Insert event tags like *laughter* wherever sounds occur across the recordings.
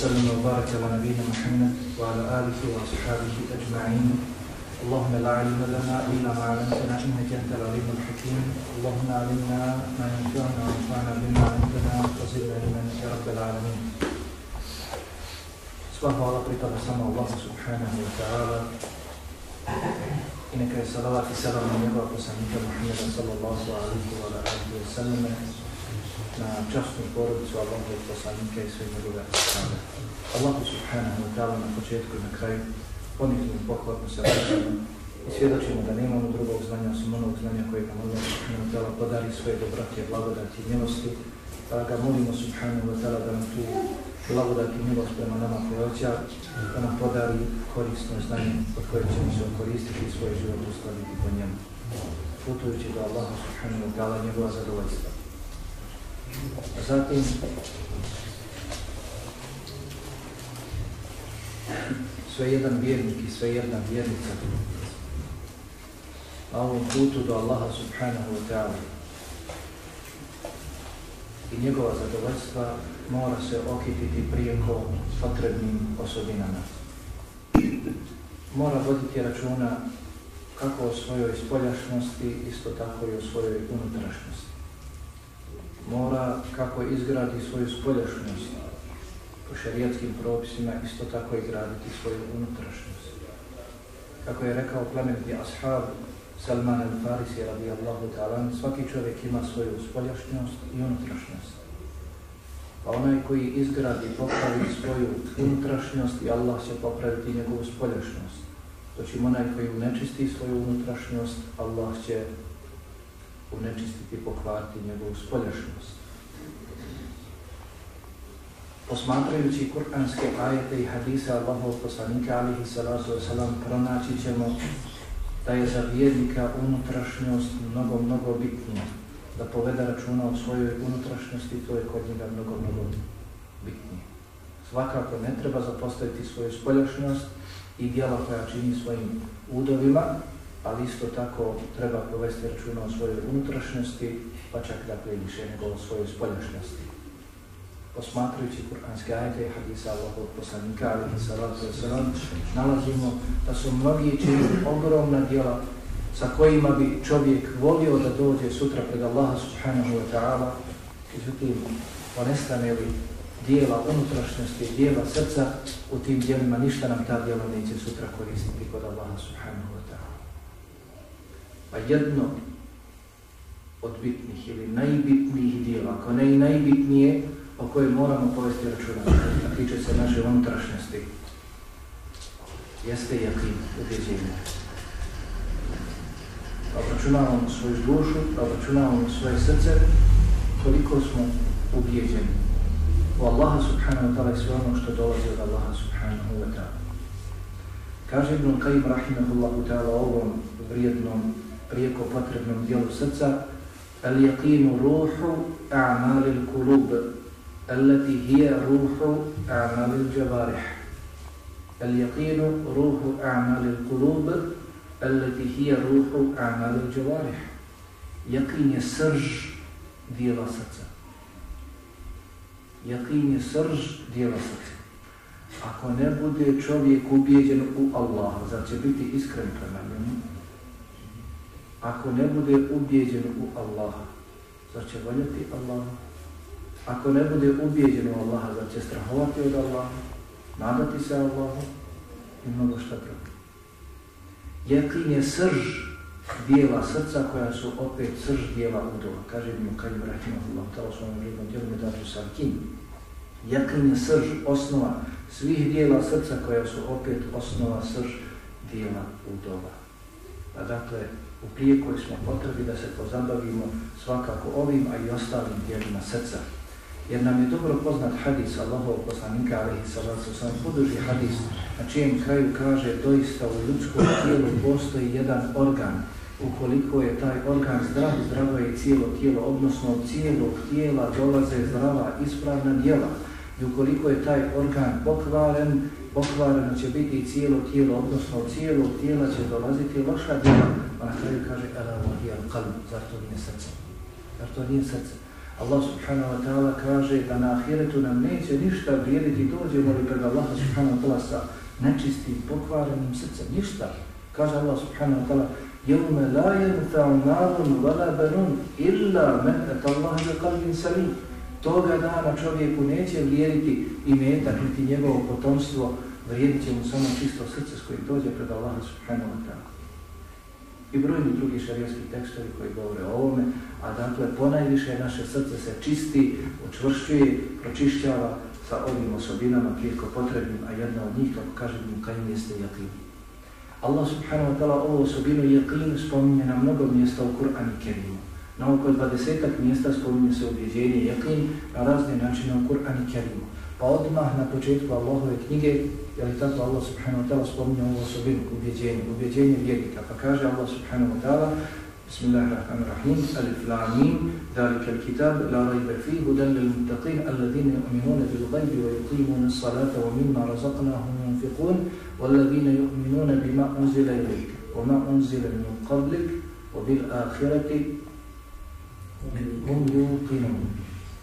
وسلم وبارك على نبينا محمد وعلى آله وأصحابه أجمعين. اللهم لا علم لنا إلا ما علمتنا إنك أنت العليم الحكيم. اللهم علمنا ما ينفعنا وانفعنا بما علمتنا وزدنا علما يا رب العالمين. Sva hvala pripada samo Allah subhanahu wa ta'ala. I neka je salavat i salam na njegova poslanika Muhammeda sallallahu na častnu porodicu Allahovog poslanika i sve njegove ashabe. Allahu subhanahu wa ta'ala na početku i na kraju ponizno i pohvatno se vraćamo i svjedočimo da nemamo drugog znanja osim onog znanja koje nam Allah subhanahu wa ta'ala podari svoje dobrake, blagodati i milosti pa ga molimo subhanahu wa ta'ala da nam tu blagodat i milost prema nama poveća, da nam podari korisno znanje od koje ćemo se koristiti i svoj život uskladiti po njemu, putujući do Allaha subhanahu wa ta'ala njegova zadovoljstva. Zatim, sve jedan vjernik i sve jedna vjernica na ovom putu do Allaha subhanahu wa ta'ala i njegova zadovoljstva mora se okititi prijeko potrebnim osobinama. Mora voditi računa kako o svojoj spoljašnosti, isto tako i o svojoj unutrašnjosti. Mora kako izgradi svoju spoljašnjost po šarijatskim propisima, isto tako i graditi svoju unutrašnjost. Kako je rekao plemenitni ashab Salman al-Farisi radijallahu ta'ala, svaki čovjek ima svoju spoljašnjost i unutrašnjost. Pa onaj koji izgradi i popravi svoju unutrašnjost i Allah će popraviti njegovu spoljašnjost. Doći onaj koji unečisti svoju unutrašnjost, Allah će unečistiti i pokvariti njegovu spoljašnost. Posmatrajući kur'anske ajete i hadise Allahov poslanika alihi salatu wasalam, pronaći ćemo da je za vjernika unutrašnjost mnogo, mnogo bitnija da poveda računa o svojoj unutrašnjosti, to je kod njega mnogo, mnogo bitnije. Svakako ne treba zapostaviti svoju spoljašnjost i dijela koja čini svojim udovima, ali isto tako treba povesti računa o svojoj unutrašnjosti, pa čak dakle više nego o svojoj spoljašnjosti. Posmatrajući kur'anske ajete i hadisa Allahog poslanika, ali i salatu wasalam, nalazimo da su mnogi činili ogromna djela sa kojima bi čovjek volio da dođe sutra pred Allaha subhanahu wa ta'ala, međutim, ponestane li dijela unutrašnjosti, dijela srca, u tim dijelima ništa nam ta djela neće sutra koristiti kod Allaha subhanahu wa ta'ala. Pa jedno od bitnih ili najbitnijih dijela, ako ne i najbitnije, o kojoj moramo povesti računa, a tiče se naše unutrašnjosti, jeste jakin, ubjeđenje obračunavamo svoju dušu, obračunavamo svoje srce, koliko smo ubjeđeni u Allaha subhanahu wa ta'ala i sve ono što dolazi od Allaha subhanahu wa ta'ala. Kaže Ibn Qayyim rahimahullahu ta'ala ovom vrijednom, prijeko potrebnom dijelu srca Al-yaqinu ruhu a'malil kulub allati hiya ruhu a'malil javarih Al-yaqinu ruhu a'malil kulub التي هي روح أعمال الجوارح يقين سرج dijela srca. Jakin je srž dijela srca. Ako ne bude čovjek ubijeđen u Allaha, zar će biti iskren prema njemu? Ako ne bude ubijeđen u Allaha, zar će voljeti Allaha? Ako ne bude ubijeđen u Allaha, zar će strahovati od Allaha? Nadati se Allahu? I mnogo šta drugo. Jekin je srž dijela srca koja su opet srž dijela udova. Kaže mi Kajim Rahimahullah, tala svojom mi dijelu Medatu Sarkin. Jekin je srž, osnova svih dijela srca koja su opet osnova srž dijela udova. Pa dakle, u prijekoj smo potrebi da se pozabavimo svakako ovim, a i ostalim dijelima srca. Jer nam je dobro poznat hadis Allahov poslanika, alihi salatu sam poduži hadis, na čijem kraju kaže doista u ljudskom tijelu postoji jedan organ. Ukoliko je taj organ zdrav, zdravo je cijelo tijelo, odnosno od cijelog tijela dolaze zdrava, ispravna djela. I ukoliko je taj organ pokvaren, pokvareno će biti i cijelo tijelo, odnosno od cijelog tijela će dolaziti loša djela pa na kraju kaže zar to nije srce? Zar to nije srce? Allah subhanahu wa ta'ala kaže da na ahiretu nam neće ništa vrijediti dođemo li pred Allah subhanahu wa ta'ala sa nečistim pokvarenim srcem? Ništa. Kaže Allah subhanahu wa ta'ala jevme la jevta'u nadun vala benun illa mehnet Allah za kalbin salim. Toga dana čovjeku neće vrijediti i metak niti njegovo potomstvo vrijedit će mu samo čisto srce s kojim dođe pred Allah subhanahu wa ta'ala i brojni drugi šarijski tekstovi koji govore o ovome, a dakle ponajviše naše srce se čisti, učvršćuje, pročišćava sa ovim osobinama prijeko potrebnim, a jedna od njih, kako kaže mu, kaj jeste jakin. Allah subhanahu wa ta'ala ovu osobinu jakin spominje na mnogo mjesta u Kur'an i Kerimu. Na oko dvadesetak mjesta spominje se objeđenje jakin na razne načine u Kur'an i Kerimu. Pa odmah na početku Allahove knjige, je li tako Allah subhanahu wa ta'ala spominje ovu osobinu, ubjeđenje, ubjeđenje vjernika. Pa kaže Allah subhanahu wa ta'ala, Bismillahirrahmanirrahim, alif lamim, dalika al-kitab, la rajba fi, hudan lil muttaqin, alladhina yu'minuna bil ghaibi wa yuqimuna as-salata wa mimma razaqnahum yunfiqun, walladhina yu'minuna bima unzila ilayka, wa ma unzila min qablik, wa bil akhirati hum yuqinun.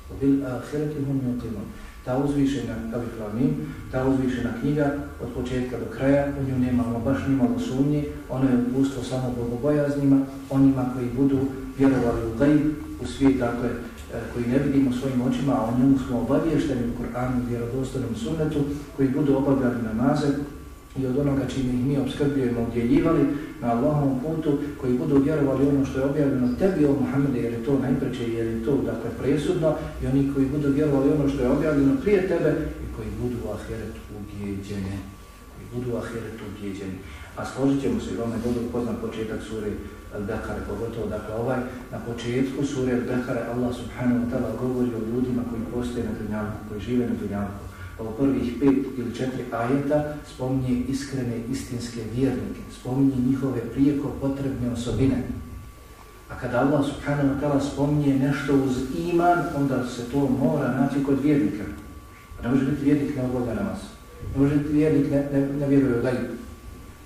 Wa bil akhirati hum yuqinun ta uzvišena Aliflamim, ta uzvišena knjiga od početka do kraja, u nju nemamo ono baš nimalo sumnje, ono je upustvo samo bogobojaznima, onima koji budu vjerovali u gajb, u svijet, dakle, e, koji ne vidimo svojim očima, a o njemu smo obavješteni u Kur'anu, vjerodostanom sunnetu, koji budu obavljali namaze, i od onoga čime ih mi obskrbljujemo, udjeljivali na Allahovom putu, koji budu vjerovali ono što je objavljeno tebi o Muhammede, jer je to najpreće, jer je to dakle presudno, i oni koji budu vjerovali ono što je objavljeno prije tebe i koji budu u ahiretu ubijeđeni. Koji budu u ahiretu ubijeđeni. A složit ćemo se i je dobro poznan početak suri Al-Bekare, pogotovo dakle ovaj na početku suri Al-Bekare Allah subhanahu wa ta'ala govori o ljudima koji postoje na dunjavu, koji žive na Pa dunjavku ovo prvih pet ili četiri ajeta spominje iskrene istinske vjernike, spominje njihove prijeko potrebne osobine. A kada Allah subhanahu wa ta'ala spominje nešto uz iman, onda se to mora naći kod vjernika. Pa A Ne može biti vjernik ne obavlja namaz. Ne može biti vjernik ne, ne, ne vjeruje u daju.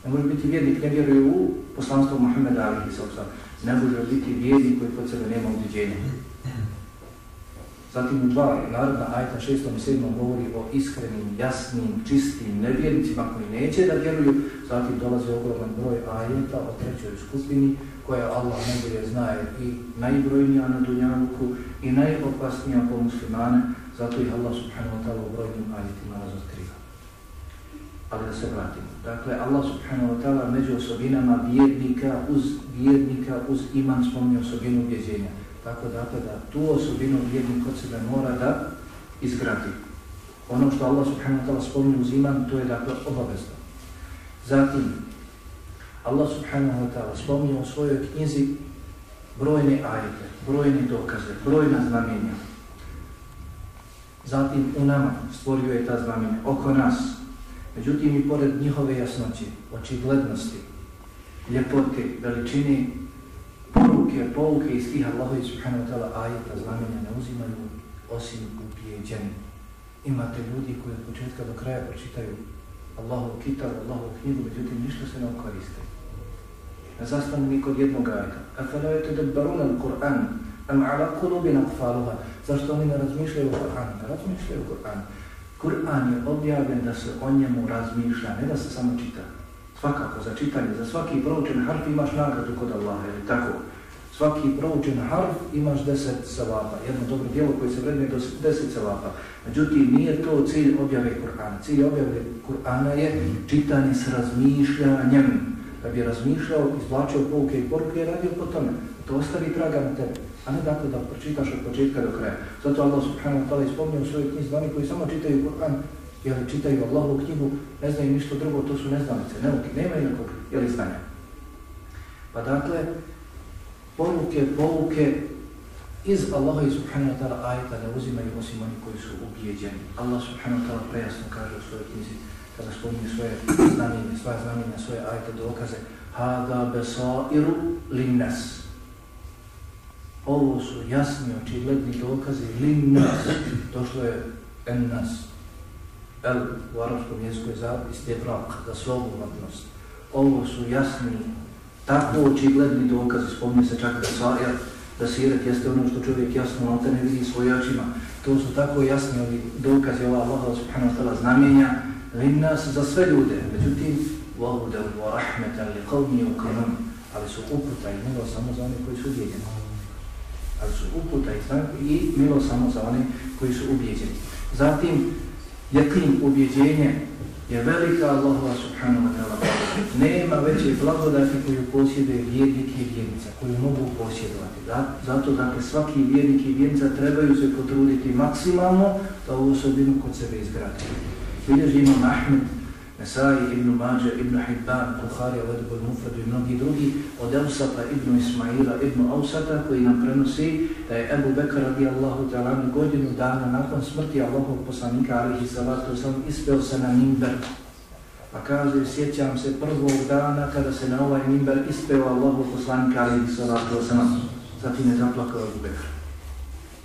Ne može biti vjernik ne vjeruje u poslanstvo Muhammeda alihi sallam. Ne može biti vjernik koji pod sebe nema ubiđenja. Zatim u dva narodna ajta šestom i sedmom govori o iskrenim, jasnim, čistim nevjernicima koji neće da vjeruju. Zatim dolazi ogroman broj ajeta o trećoj skupini koja Allah najbolje znaje i najbrojnija na dunjavuku i najopasnija po muslimane. Zato ih Allah subhanahu wa ta'ala u brojnim ajetima razotkriva. Ali da se vratimo. Dakle, Allah subhanahu wa ta'ala među osobinama vjernika uz vjernika uz iman spomni osobinu objeđenja. Tako dakle da tu osobinu vjernik kod sebe mora da izgradi. Ono što Allah subhanahu wa ta'ala spominje uz iman, to je dakle obavezno. Zatim, Allah subhanahu wa ta'ala spominje u svojoj knjizi brojne ajete, brojne dokaze, brojna znamenja. Zatim u nama stvorio je ta znamenja, oko nas. Međutim i pored njihove jasnoće, očiglednosti, ljepote, veličine, poruke, pouke iz tih Allahovi subhanahu wa ta'ala ajeta znamenja ne uzimaju osim ubijeđeni. Imate ljudi koji od početka do kraja pročitaju Allahov kitab, Allahov knjigu, međutim ništa se ne okoriste. Na zastanu mi kod jednog ajeta. A kada je to debaruna Kur'an, am ala kulubina kfaluha, zašto oni ne razmišljaju o Kur'anu? Ne razmišljaju o Kur'anu. Kur'an je objavljen da se o njemu razmišlja, ne da se samo čita. Svakako, za čitanje, za svaki proučen harf imaš nagradu kod Allaha, je tako? Svaki proučen harf imaš deset savapa, jedno dobro djelo koje se vredne do deset savapa. Međutim, nije to cilj objave Kur'ana. Cilj objave Kur'ana je čitanje s razmišljanjem. Da bi razmišljao, izvlačio pouke i poruke i radio po tome. To ostavi traga na tebe. A ne dakle da pročitaš od početka do kraja. Zato Allah subhanahu wa ta'ala ispomnio u svojoj knjizi oni koji samo čitaju Kur'an, jer čitaju Allahovu knjigu, ne znaju ništa drugo, to su neznalice, neuke, nema inakog, jel znanja. Pa dakle, poruke, pouke iz Allaha i subhanahu wa ta'ala ajeta ne uzimaju osim oni koji su ubijeđeni. Allah subhanahu wa ta'ala prejasno kaže u svojoj knjizi kada spominje svoje znamenje, svoje znamenje, svoje ajete dokaze Hada besairu linnas. Ovo su jasni, očigledni dokaze linnas. Došlo je ennas El u arabskom jeziku je za istjebrak, za svobovatnost. Ovo su jasni, tako očigledni dokazi, spominje se čak da Sajer, Basiret jeste ono što čovjek jasno na te ne vidi svoj očima. To su tako jasni ovi dokazi ova Allah subhanahu wa ta'ala znamenja nas za sve ljude. Međutim, وَهُدَوْ وَرَحْمَةً لِقَوْمِ يُقِنُونَ Ali su uputa i milo samo za one koji su ubijeđeni. Ali su uputa i milo samo za one koji su ubijeđeni. Zatim, jakim ubjeđenje je velika Allahova subhanahu wa ta'ala Nema veće blagodati koju posjede vjernik i vjernica, koju mogu posjedovati. Zato, dakle, svaki vjernik i vjernica trebaju se potruditi maksimalno da ovu osobinu kod sebe izgradi. Bilježi imam Ahmed, Nesai, Ibn Mađe, Ibn Hibban, Kuharija, Vedbol Mufradu i mnogi drugi, od Eusata, Ibn Ismaila, Ibn Ausata, koji nam prenosi da je Ebu Bekar radijallahu ta'ala godinu dana nakon smrti Allahov poslanika, alihi salatu sam, ispeo se na Nimber. Pa kaže, sjećam se prvog dana kada se na ovaj Nimber ispeo Allahov poslanika, alihi salatu sam. Zatim je zaplakao Ebu Bekar.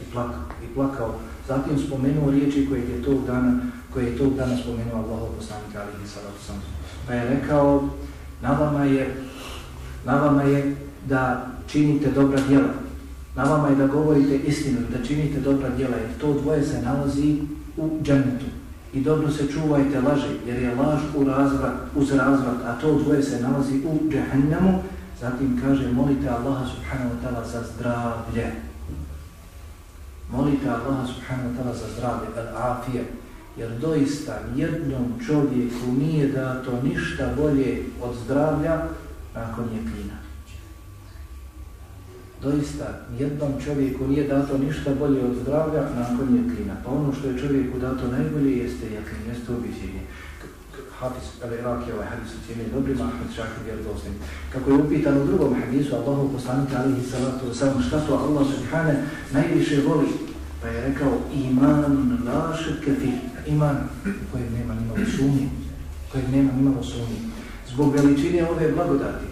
I plakao, i plakao. Zatim spomenuo riječi koje je tog dana koji je tog dana spomenuo Allahov poslanik alihi salatu sam. Pa je rekao, na vama je, na vama je da činite dobra djela. Na vama je da govorite istinu, da činite dobra djela, jer to dvoje se nalazi u džennetu. I dobro se čuvajte laži, jer je laž u razvrat, uz razvrat, a to dvoje se nalazi u džehennemu. Zatim kaže, molite Allaha subhanahu wa ta'ala za zdravlje. Molite Allaha subhanahu wa ta'ala za zdravlje, al-afije, Jer doista jednom čovjeku nije dato ništa bolje od zdravlja nakon jekina. Doista jednom čovjeku nije dato ništa bolje od zdravlja nakon jekina. Pa ono što je čovjeku dato najbolje jeste jekin, jeste objeđenje. Hafiz al-Iraq je ovaj hadis u cijeni dobrima, Ahmed Šakir vjerodostim. Kako je upitan u drugom hadisu, Allahu poslanika alihi salatu wasalam, šta to Allah subhane najviše voli? Pa je rekao, iman lašet kefir iman kojeg nema nimalo sumnje, kojeg nema nimalo sumnje. Zbog veličine ove blagodati,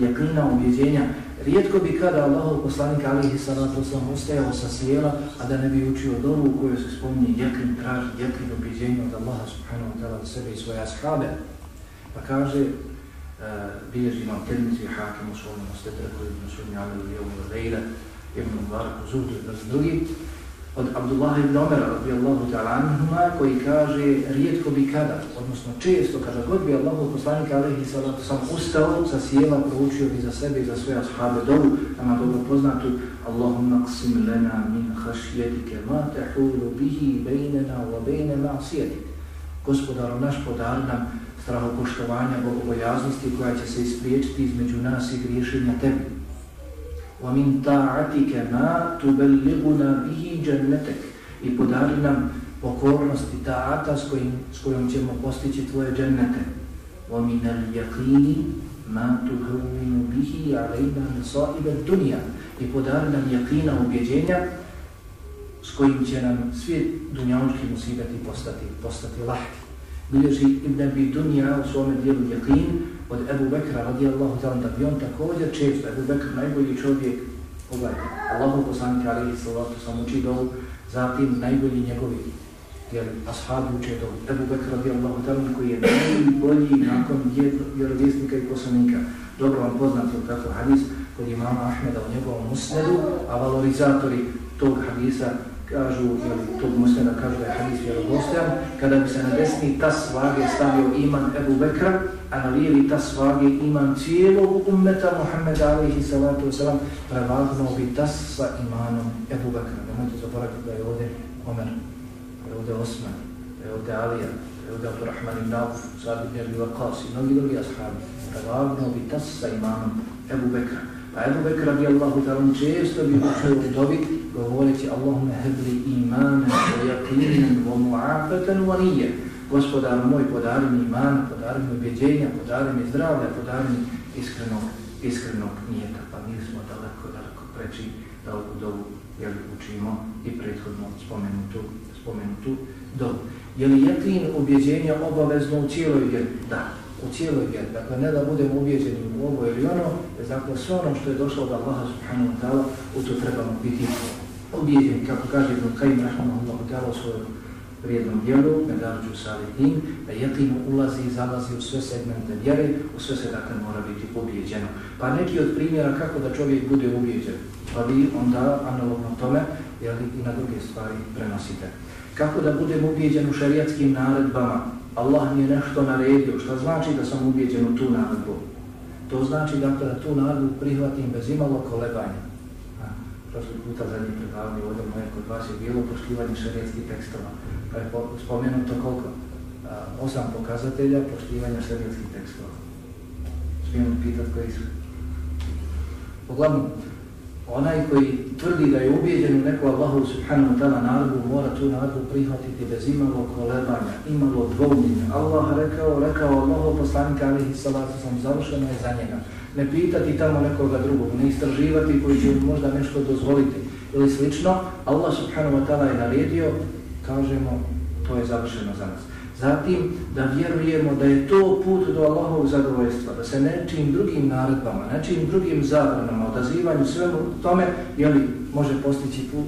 jaklina objeđenja, rijetko bi kada Allahov poslanik alihi salatu sam ustajao sa sjela, a da ne bi učio dovu u kojoj se spominje jaklin traž, jaklin objeđenja od Allaha subhanahu wa ta'ala sebe i svoje ashabe. Pa kaže, uh, bilježi imam termici hakim u Ostetre, ostetreku, ibn sunni alihi i lejle, ibn Mubarak Zuhdu zudu i drugi, od Abdullah ibn Omer radijallahu ta'ala anhuma koji kaže rijetko bi kada, odnosno često kada god bi Allahu poslanik alaihi salatu sam ustao sa sjela, proučio bi za sebe i za svoje ashabe dovu, nama dobro poznatu Allahumma qsim lana min hašjetike ma tehulu bihi bejnena wa bejne ma'sijetik. Gospodaru naš podar nam strahopoštovanja, bogobojaznosti koja će se ispriječiti između nas i griješenja tebi. وَمِنْ تَعَتِكَ مَا تُبَلِّغُنَا بِهِ جَنَّتَكَ I podari nam pokornost i ta'ata s, s kojom ćemo postići tvoje džennete. وَمِنَ الْيَقِينِ مَا تُهَوِّنُ بِهِ عَلَيْنَا نِصَائِبَ الدُّنْيَا I podari nam jakina ubjeđenja s kojim će nam svi dunjavnički musibeti postati, postati lahki. Bilježi Ibn Abi Dunja u svome dijelu jakin, od Ebu Bekra radijallahu ta'ala da bi on također često, Ebu Bekr najbolji čovjek, pogledajte, Allahu poslanika alihi sallatu sam uči dovu, zatim najbolji njegovi, jer ashabi uče dovu, Ebu Bekr radijallahu ta'ala koji je najbolji nakon vjerovjesnika i poslanika. Dobro vam poznat je tako hadis kod imama Ahmeda u njegovom musnedu, a valorizatori tog hadisa kažu, ili tog musneda kažu da je hadis vjerovostojan, kada bi se na desni tas vage stavio iman Ebu Bekra, a na lijevi tas vage iman cijelog ummeta Muhammed alaihi salatu wasalam, prevagnuo bi tas sa imanom Ebu Bekra. Nemojte zaboraviti da je ovdje Omer, da je ovdje Osman, da je ovdje Alija, da je ovdje Abdurrahman ibn Auf, Sad ibn Erbi Waqas i mnogi drugi ashabi. Prevagnuo bi tas sa imanom Ebu Bekra. Pa Ebu Bekra radijallahu ta'ala često bi učeo u dobi govoreći Allahume hebli imanan wa yaqinan wa mu'afatan wa niyya gospodaru moj, podari mi imana, podari mi ubjeđenja, podari mi zdravlja, podari mi iskrenog, iskrenog nijeta. Pa mi smo daleko, daleko preći da ovu dovu jel, učimo i prethodno spomenutu, spomenutu dovu. Je li jeklin ubjeđenja obavezno u cijeloj vjeri? Da u cijeloj vjeri. Dakle, ne da budemo ubijeđeni u ovo ili ono, dakle, sve ono što je došlo od Allaha subhanahu wa ta'ala, u to trebamo biti ubijeđeni, kako kaže Ibn Qajim rahmanahu wa ta'ala u svojom vrijednom djelu, Medarđu Salihin, da jeklinu ulazi i zalazi u sve segmente vjere, u sve se dakle mora biti ubijeđeno. Pa neki od primjera kako da čovjek bude ubijeđen, pa vi onda analogno tome jeli, i na druge stvari prenosite. Kako da budem ubijeđen u šarijatskim naredbama? Allah mi je nešto naredio, što znači da sam ubijeđen u tu naredbu? To znači dakle, da tu naredbu prihvatim bez imalo kolebanja. Prošli puta zadnji predavni ovdje moje kod vas je bilo poštivanje šarijetskih tekstova. Pa je spomenuto koliko? osam pokazatelja poštivanja šarijetskih tekstova. Smijem pitat koji su. Uglavnom, onaj koji tvrdi da je ubijeđen u neku Allahu subhanahu wa ta'ala narodu, mora tu narodu prihvatiti bez imalo kolebanja, imalo dvomljenja. Allah rekao, rekao Allahu poslanika alihi salatu sam završeno je za njega. Ne pitati tamo nekoga drugog, ne istraživati koji će možda nešto dozvoliti ili slično. Allah subhanahu wa ta'ala je naredio, kažemo, to je završeno za nas. Zatim da vjerujemo da je to put do Allahovog zadovoljstva, da se nečim drugim naredbama, nečim drugim zabranama, odazivanju svemu tome, jeli, može postići put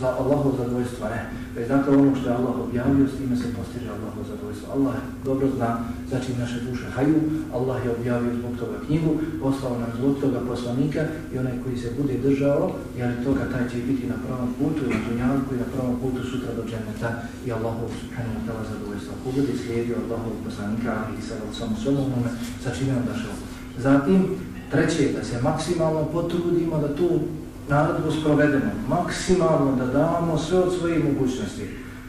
za Allahov zadovoljstvo, Ne. Već dakle ono što je Allah objavio, s time se postiže Allahov zadovoljstvo. Allah dobro zna znači naše duše haju, Allah je objavio zbog toga knjigu, poslao nam zbog toga poslanika i onaj koji se bude držao, jer toga taj će biti na pravom putu, na dunjavku i na pravom putu sutra do dženeta i Allahov subhanahu wa ta'ala zadovoljstvo. Ko bude slijedio Allahov poslanika, ali i sada samo s ovome, sa čime on došao. Zatim, treće, da se maksimalno potrudimo da tu naredbu sprovedemo, maksimalno da damo sve od svoje mogućnosti.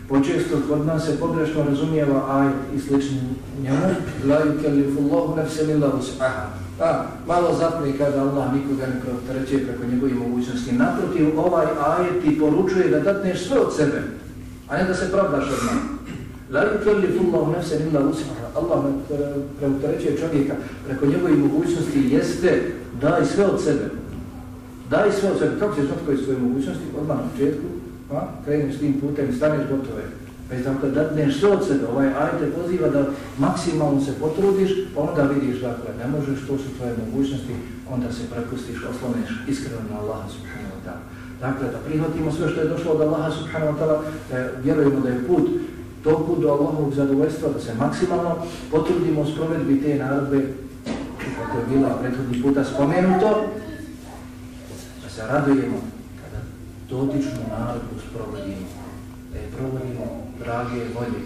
Počesto kod nas se pogrešno razumijeva aj i slični njemu, la yukellifu nefse nafsan illa wus'aha. A, malo zapne kada Allah nikoga ne preopterećuje preko njegovih mogućnosti. Naprotiv, ovaj ajet ti poručuje da datneš sve od sebe, a ne da se pravdaš od nama. La yukellifu nefse nafsan illa. Allah ne preopterećuje čovjeka preko njegovih mogućnosti jeste daj sve od sebe. Daj sve od sebe, kako ćeš znati svoje mogućnosti, odmah na početku, a, kreneš tim putem i staneš gotove. Već dakle, da dneš sve od sebe, ovaj aj te poziva da maksimalno se potrudiš, pa onda vidiš dakle, ne možeš, to su tvoje mogućnosti, onda se prepustiš, osloneš iskreno na Allaha subhanahu wa ta'ala. Dakle, da prihvatimo sve što je došlo od Allaha subhanahu wa ta'ala, da vjerujemo da je put, to put do Allahovog zadovoljstva, da se maksimalno potrudimo s provedbi te narodbe, kako je bila prethodni puta spomenuto, se radujemo kada dotičnu narodu sprovodimo, da je provodimo drage volje,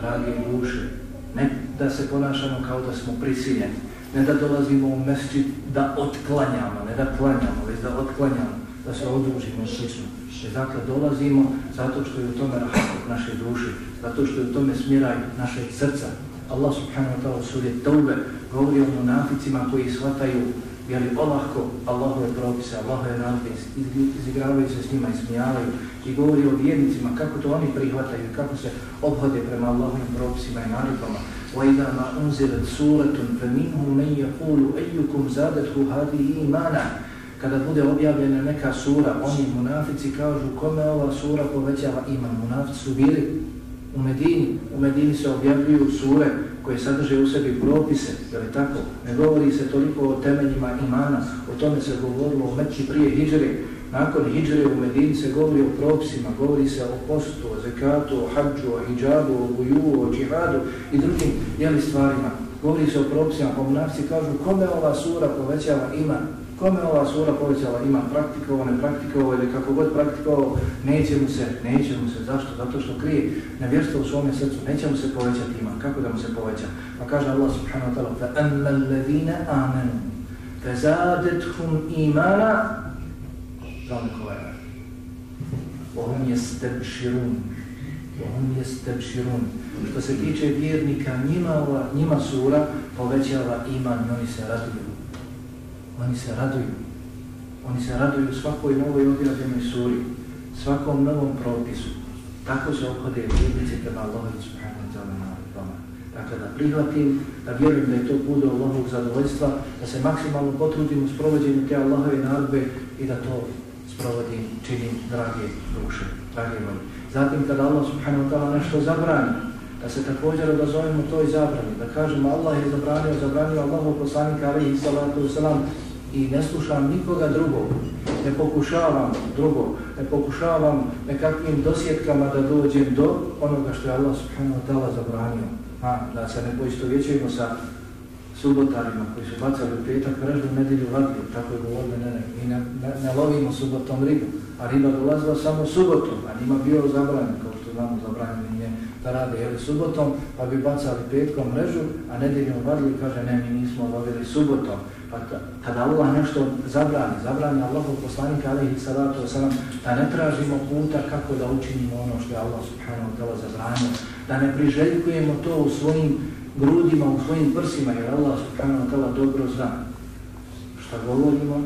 drage duše, ne da se ponašamo kao da smo prisiljeni, ne da dolazimo u mesčit da otklanjamo, ne da klanjamo, već da otklanjamo, da se odružimo slično. E, dakle dolazimo zato što je u tome rahat naše duše, zato što je u tome smjeraj naše srca. Allah subhanahu wa ta'ala suri Taube govori o munaficima koji shvataju jeli olahko Allahove propise, Allahove nadbe, izigravaju se s njima i smijavaju i govori o vjernicima kako to oni prihvataju i kako se obhode prema Allahovim propisima i naredbama. وَإِذَا مَا أُنْزِلَتْ سُورَةٌ فَمِنْهُمْ مَنْ يَقُولُ أَيُّكُمْ زَادَتْهُ هَذِهِ إِمَانًا Kada bude objavljena neka sura, oni munafici kažu kome ova sura povećava iman. Munafici su bili u Medini. U Medini se objavljuju sure koje sadrže u sebi propise, je li tako? Ne govori se toliko o temeljima imana, o tome se govorilo o meći prije hijđere. Nakon hijđere u Medini se govori o propisima, govori se o postu, o zekatu, o hađu, o hijđabu, o guju, o džihadu i drugim jeli stvarima. Govori se o propisima, pa munafci kažu kome ova sura povećava iman, kome ova sura povećala ima praktikovo, ne praktikovo ili kako god praktikovo, neće mu se, neće mu se, zašto? Zato što krije nevjerstvo u svome srcu, neće mu se povećati ima, kako da mu se poveća? Pa kaže Allah subhanahu wa ta'ala, فَأَمَّا الَّذِينَ آمَنُوا فَزَادَتْهُمْ إِمَانًا Zalne koja je. وَهُمْ يَسْتَبْشِرُونَ وَهُمْ يَسْتَبْشِرُونَ Što se tiče vjernika, njima, njima sura povećava iman i oni se raduju. Oni se raduju. Oni se raduju svakoj novoj objavljenoj suri, svakom novom propisu. Tako se obhode vjernice prema Allahovi subhanahu wa ta'ala doma. Dakle, da prihvatim, da vjerujem da je to bude Allahovog zadovoljstva, da se maksimalno potrudim u sprovođenju te Allahove naredbe i da to sprovodim, činim drage duše, drage moji. Zatim, kada Allah subhanahu wa ta'ala nešto zabrani, da se također odazovimo toj zabrani, da kažemo Allah je zabranio, zabranio Allahov poslanika alaihi salatu wasalam, i ne slušam nikoga drugog, ne pokušavam drugog, ne pokušavam nekakvim dosjetkama da dođem do onoga što je Allah subhanahu wa ta'ala zabranio. A, da se ne poisto vjećujemo sa subotarima koji su bacali u petak mrežu u nedjelju tako je govorili, ne, ne, mi ne, ne, ne lovimo subotom ribu, a riba dolazila samo subotom, a njima bio zabranjen, kao što znamo zabranjen nije da rade jeli subotom, pa bi bacali petkom mrežu, a nedjeljom vadili kaže ne, mi nismo lovili subotom. Pa kada Allah nešto zabrani, zabrani Allahov poslanika, ali salatu wasalam, da ne tražimo puta kako da učinimo ono što je Allah subhanahu wa ta'ala zabranio, da ne priželjkujemo to u svojim grudima, u svojim prsima, jer Allah subhanahu wa ta'ala dobro zna šta govorimo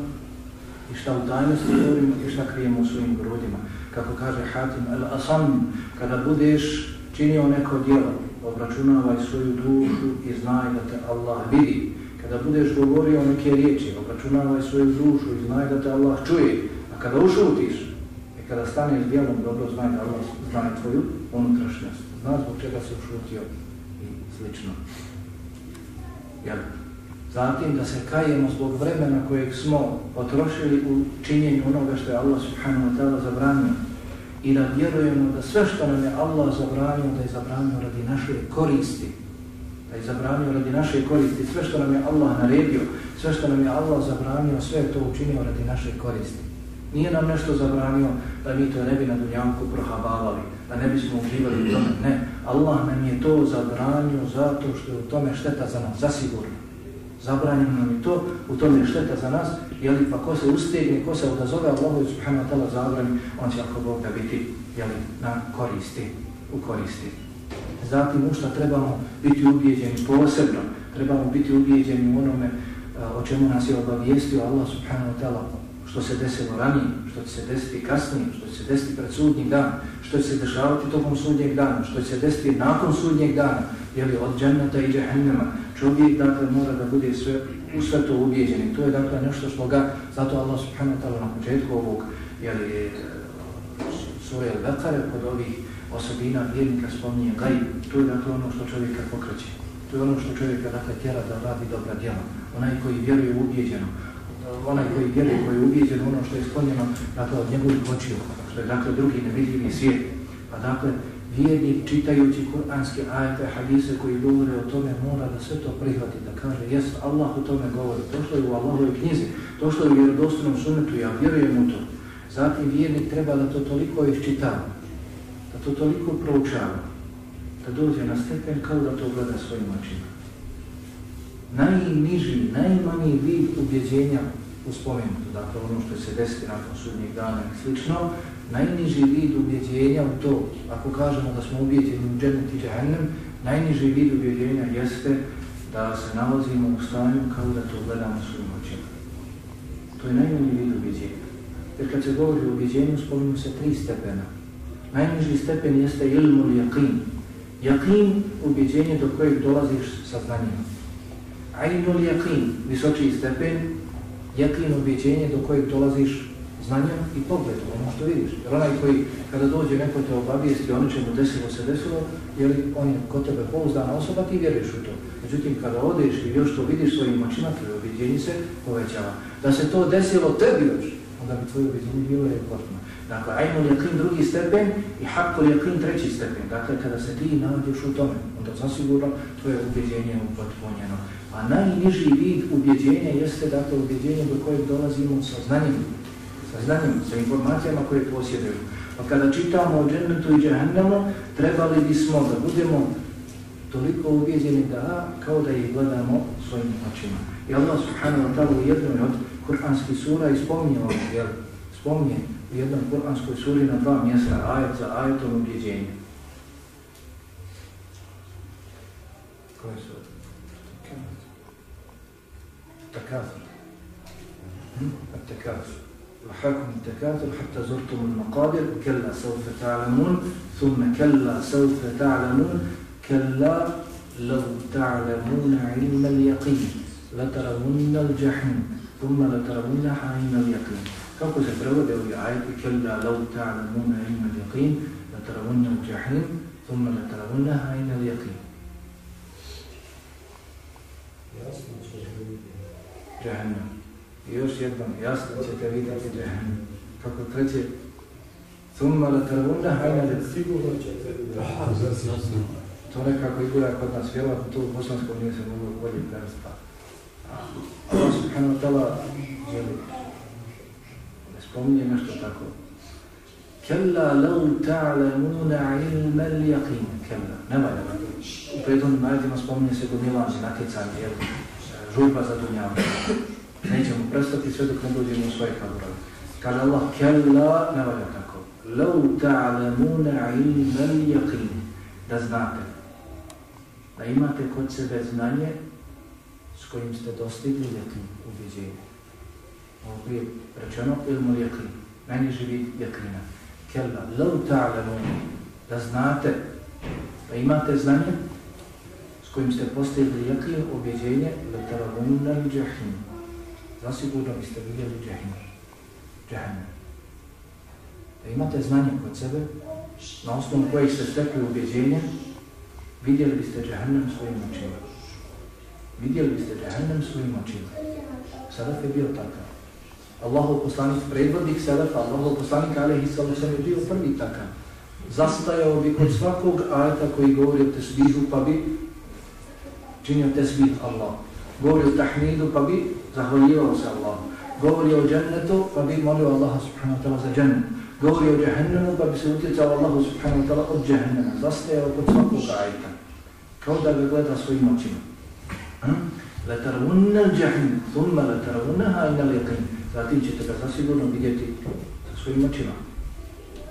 i šta u tajnosti govorimo i šta krijemo u svojim grudima. Kako kaže Hatim al-Asam, kada budeš činio neko djelo, obračunavaj svoju dušu i znaj da te Allah vidi. Kada budeš govorio neke riječi, obračunavaj svoju dušu i znaj da te Allah čuje. A kada ušutiš i kada staneš djelom, dobro znaj da Allah zna tvoju unutrašnjost. Zna zbog čega se ušutio slično. Jel? Zatim da se kajemo zbog vremena kojeg smo potrošili u činjenju onoga što je Allah subhanahu wa ta'ala zabranio i da vjerujemo da sve što nam je Allah zabranio, da je zabranio radi naše koristi, da je zabranio radi naše koristi, sve što nam je Allah naredio, sve što nam je Allah zabranio, sve to učinio radi naše koristi. Nije nam nešto zabranio da mi to ne bi na dunjanku prohabavali, da ne bismo uživali u tome. Ne, Allah nam je to zabranio zato što je u tome šteta za nas, zasigurno zabranjeno nam i to, u tome je šteta za nas, jeli pa ko se ustegne, ko se odazove Allahu subhanahu wa ta'la zabrani, on će ako Bog da biti jeli, na koristi, u koristi. Zatim u što trebamo biti ubijeđeni posebno, trebamo biti ubijeđeni u onome e, o čemu nas je obavijestio Allah subhanahu wa ta'ala, što se desilo ranije, što će se desiti kasnije, što će se desiti pred sudnjim danom, što će se dešavati tokom sudnjeg dana, što će se desiti nakon sudnjeg dana, jeli od džennata i džehennema. Znači, Čovjek dakle mora da bude sve, u sve to ubijeđen i to je dakle nešto što ga, zato Allah subhanahu ta'ala na početku ovog jeli, e, sura al-Bekare kod ovih osobina vjernika spominje gaj, to je dakle ono što čovjeka pokreće. To je ono što čovjeka dakle tjera da radi dobra djela. Onaj koji vjeruje ubijeđeno, onaj koji vjeruje, koji je ubijeđen ono što je sklonjeno dakle, od njegovih očiju, što je dakle drugi nevidljivi svijet. Pa dakle, vjernik čitajući kuranske ajete, hadise koji govore o tome, mora da sve to prihvati, da kaže, jes, Allah o tome govori, to što je u Allahove knjizi, to što je u vjerodostojnom sunetu, ja vjerujem u to. Zatim vjernik treba da to toliko iščitava, da to toliko proučava, da dođe na stepen kao da to gleda svojim očima najniži, najmanji vid ubjeđenja u spomenutu, dakle ono što se desiti nakon sudnjeg dana i slično, najniži vid ubjeđenja u to, ako kažemo da smo ubjeđeni u džennet i džahennem, najniži vid ubjeđenja jeste da se nalazimo u stanju kao da to gledamo svojim očima. To je najniži vid ubjeđenja. Jer kad se govori o ubjeđenju, spomenu se tri stepena. Najniži stepen jeste ilmul jakin. Jakin, ubjeđenje do kojeg dolaziš sa znanjima. Ainul yakin, visočiji stepen, jakin ubjeđenje do kojeg dolaziš znanjem i pogledom, ono što vidiš. Jer onaj koji, kada dođe neko te obavijesti, ono čemu desilo se desilo, jer on je kod tebe pouzdana osoba, ti vjeriš u to. Međutim, kada odeš i još to vidiš svojim očima, tvoje objedinje se povećava. Da se to desilo tebi još, onda bi tvoje objedinje bilo je potpuno. Dakle, ajmo yakin drugi stepen i hakko yakin treći stepen. Dakle, kada se ti nađeš u tome, onda zasigurno tvoje objeđenje je upotpunjeno. A najniži vid ubjeđenja jeste dakle ubjeđenje do kojeg dolazimo sa znanjem, sa znanjem, sa informacijama koje posjedaju. Pa kada čitamo o džennetu i džahennemu, trebali bismo da budemo toliko ubijeđeni da kao da ih gledamo svojim očima. I Allah subhanahu wa ta'ala u jednoj od kur'anskih sura i spominje ovo, jel? Spominje u jednom kur'anskoj suri na dva mjesta, ajet za ajetom ubijeđenja. Koje su? Takazi. Takazi. Hm? Takazi. رحاكم التكاثر حتى زرتم المقابر كلا سوف تعلمون ثم كلا سوف تعلمون كلا لو تعلمون علم اليقين لترون الجحيم ثم لترونها عين اليقين. كوكو سفرو دو يعيب كلا لو تعلمون علم اليقين لترون الجحيم ثم لترونها عين اليقين. جهنم. I još jednom, jasno ćete vidjeti džahannam. Kako treće, Thumma la taravunna hajna li... Sigurno ćete vidjeti. To nekako izgleda kod nas, vjerovatno to u bosanskom nije se mogu bolje prevesti. Pa. Allah subhanahu wa ta'ala želi da spominje nešto tako. Kalla lau ta'lamuna ilma l-yaqin. Kalla, nema je. U predvodnim najedima spominje se gomilanje, natjecanje, jel? žurba za dunjavu. Nećemo prestati sve dok ne dođemo u svoje kaburove. Kada Allah, kella, ne valja tako. Lau ta'lamuna ilma yaqin. Da znate, da imate kod sebe znanje s kojim ste dostigli jakin ubjeđenje. Ovo je rečeno ilmu jakin, najniži vid jakina. Kella, lau ta'lamu, da znate, da imate znanje s kojim ste postigli jakin ubjeđenje, le taravunna li džahim. Zasigurno biste vidjeli džahim. Džahim. Da imate znanje kod sebe, na osnovu kojih ste stekli ubjeđenje, vidjeli biste džahnem svojim očima. Vidjeli biste džahnem svojim očima. Sadaf je bio takav. Allahu poslanik, predvodnik Sadafa, Allahov poslanik Alehi Salosam je bio prvi takav. Zastajao bi kod svakog ajeta koji govori o tesbihu, pa bi činio tesbih Allah. Govori o tahmidu, pa bi zahvaljivao se Allah. Govori o džennetu, pa bi molio Allaha subhanahu wa ta'la za džennet govori o džahennemu, pa bi se utjecao Allahu subhanahu wa ta'la od džahennema. Zastajao kod svakog ajta. Kao da ga gleda svojim očima. لَتَرْوُنَّ الْجَحِمِ ثُمَّ لَتَرْوُنَّهَا إِنَ الْيَقِينِ Zatim ćete ga zasigurno vidjeti sa svojim očima.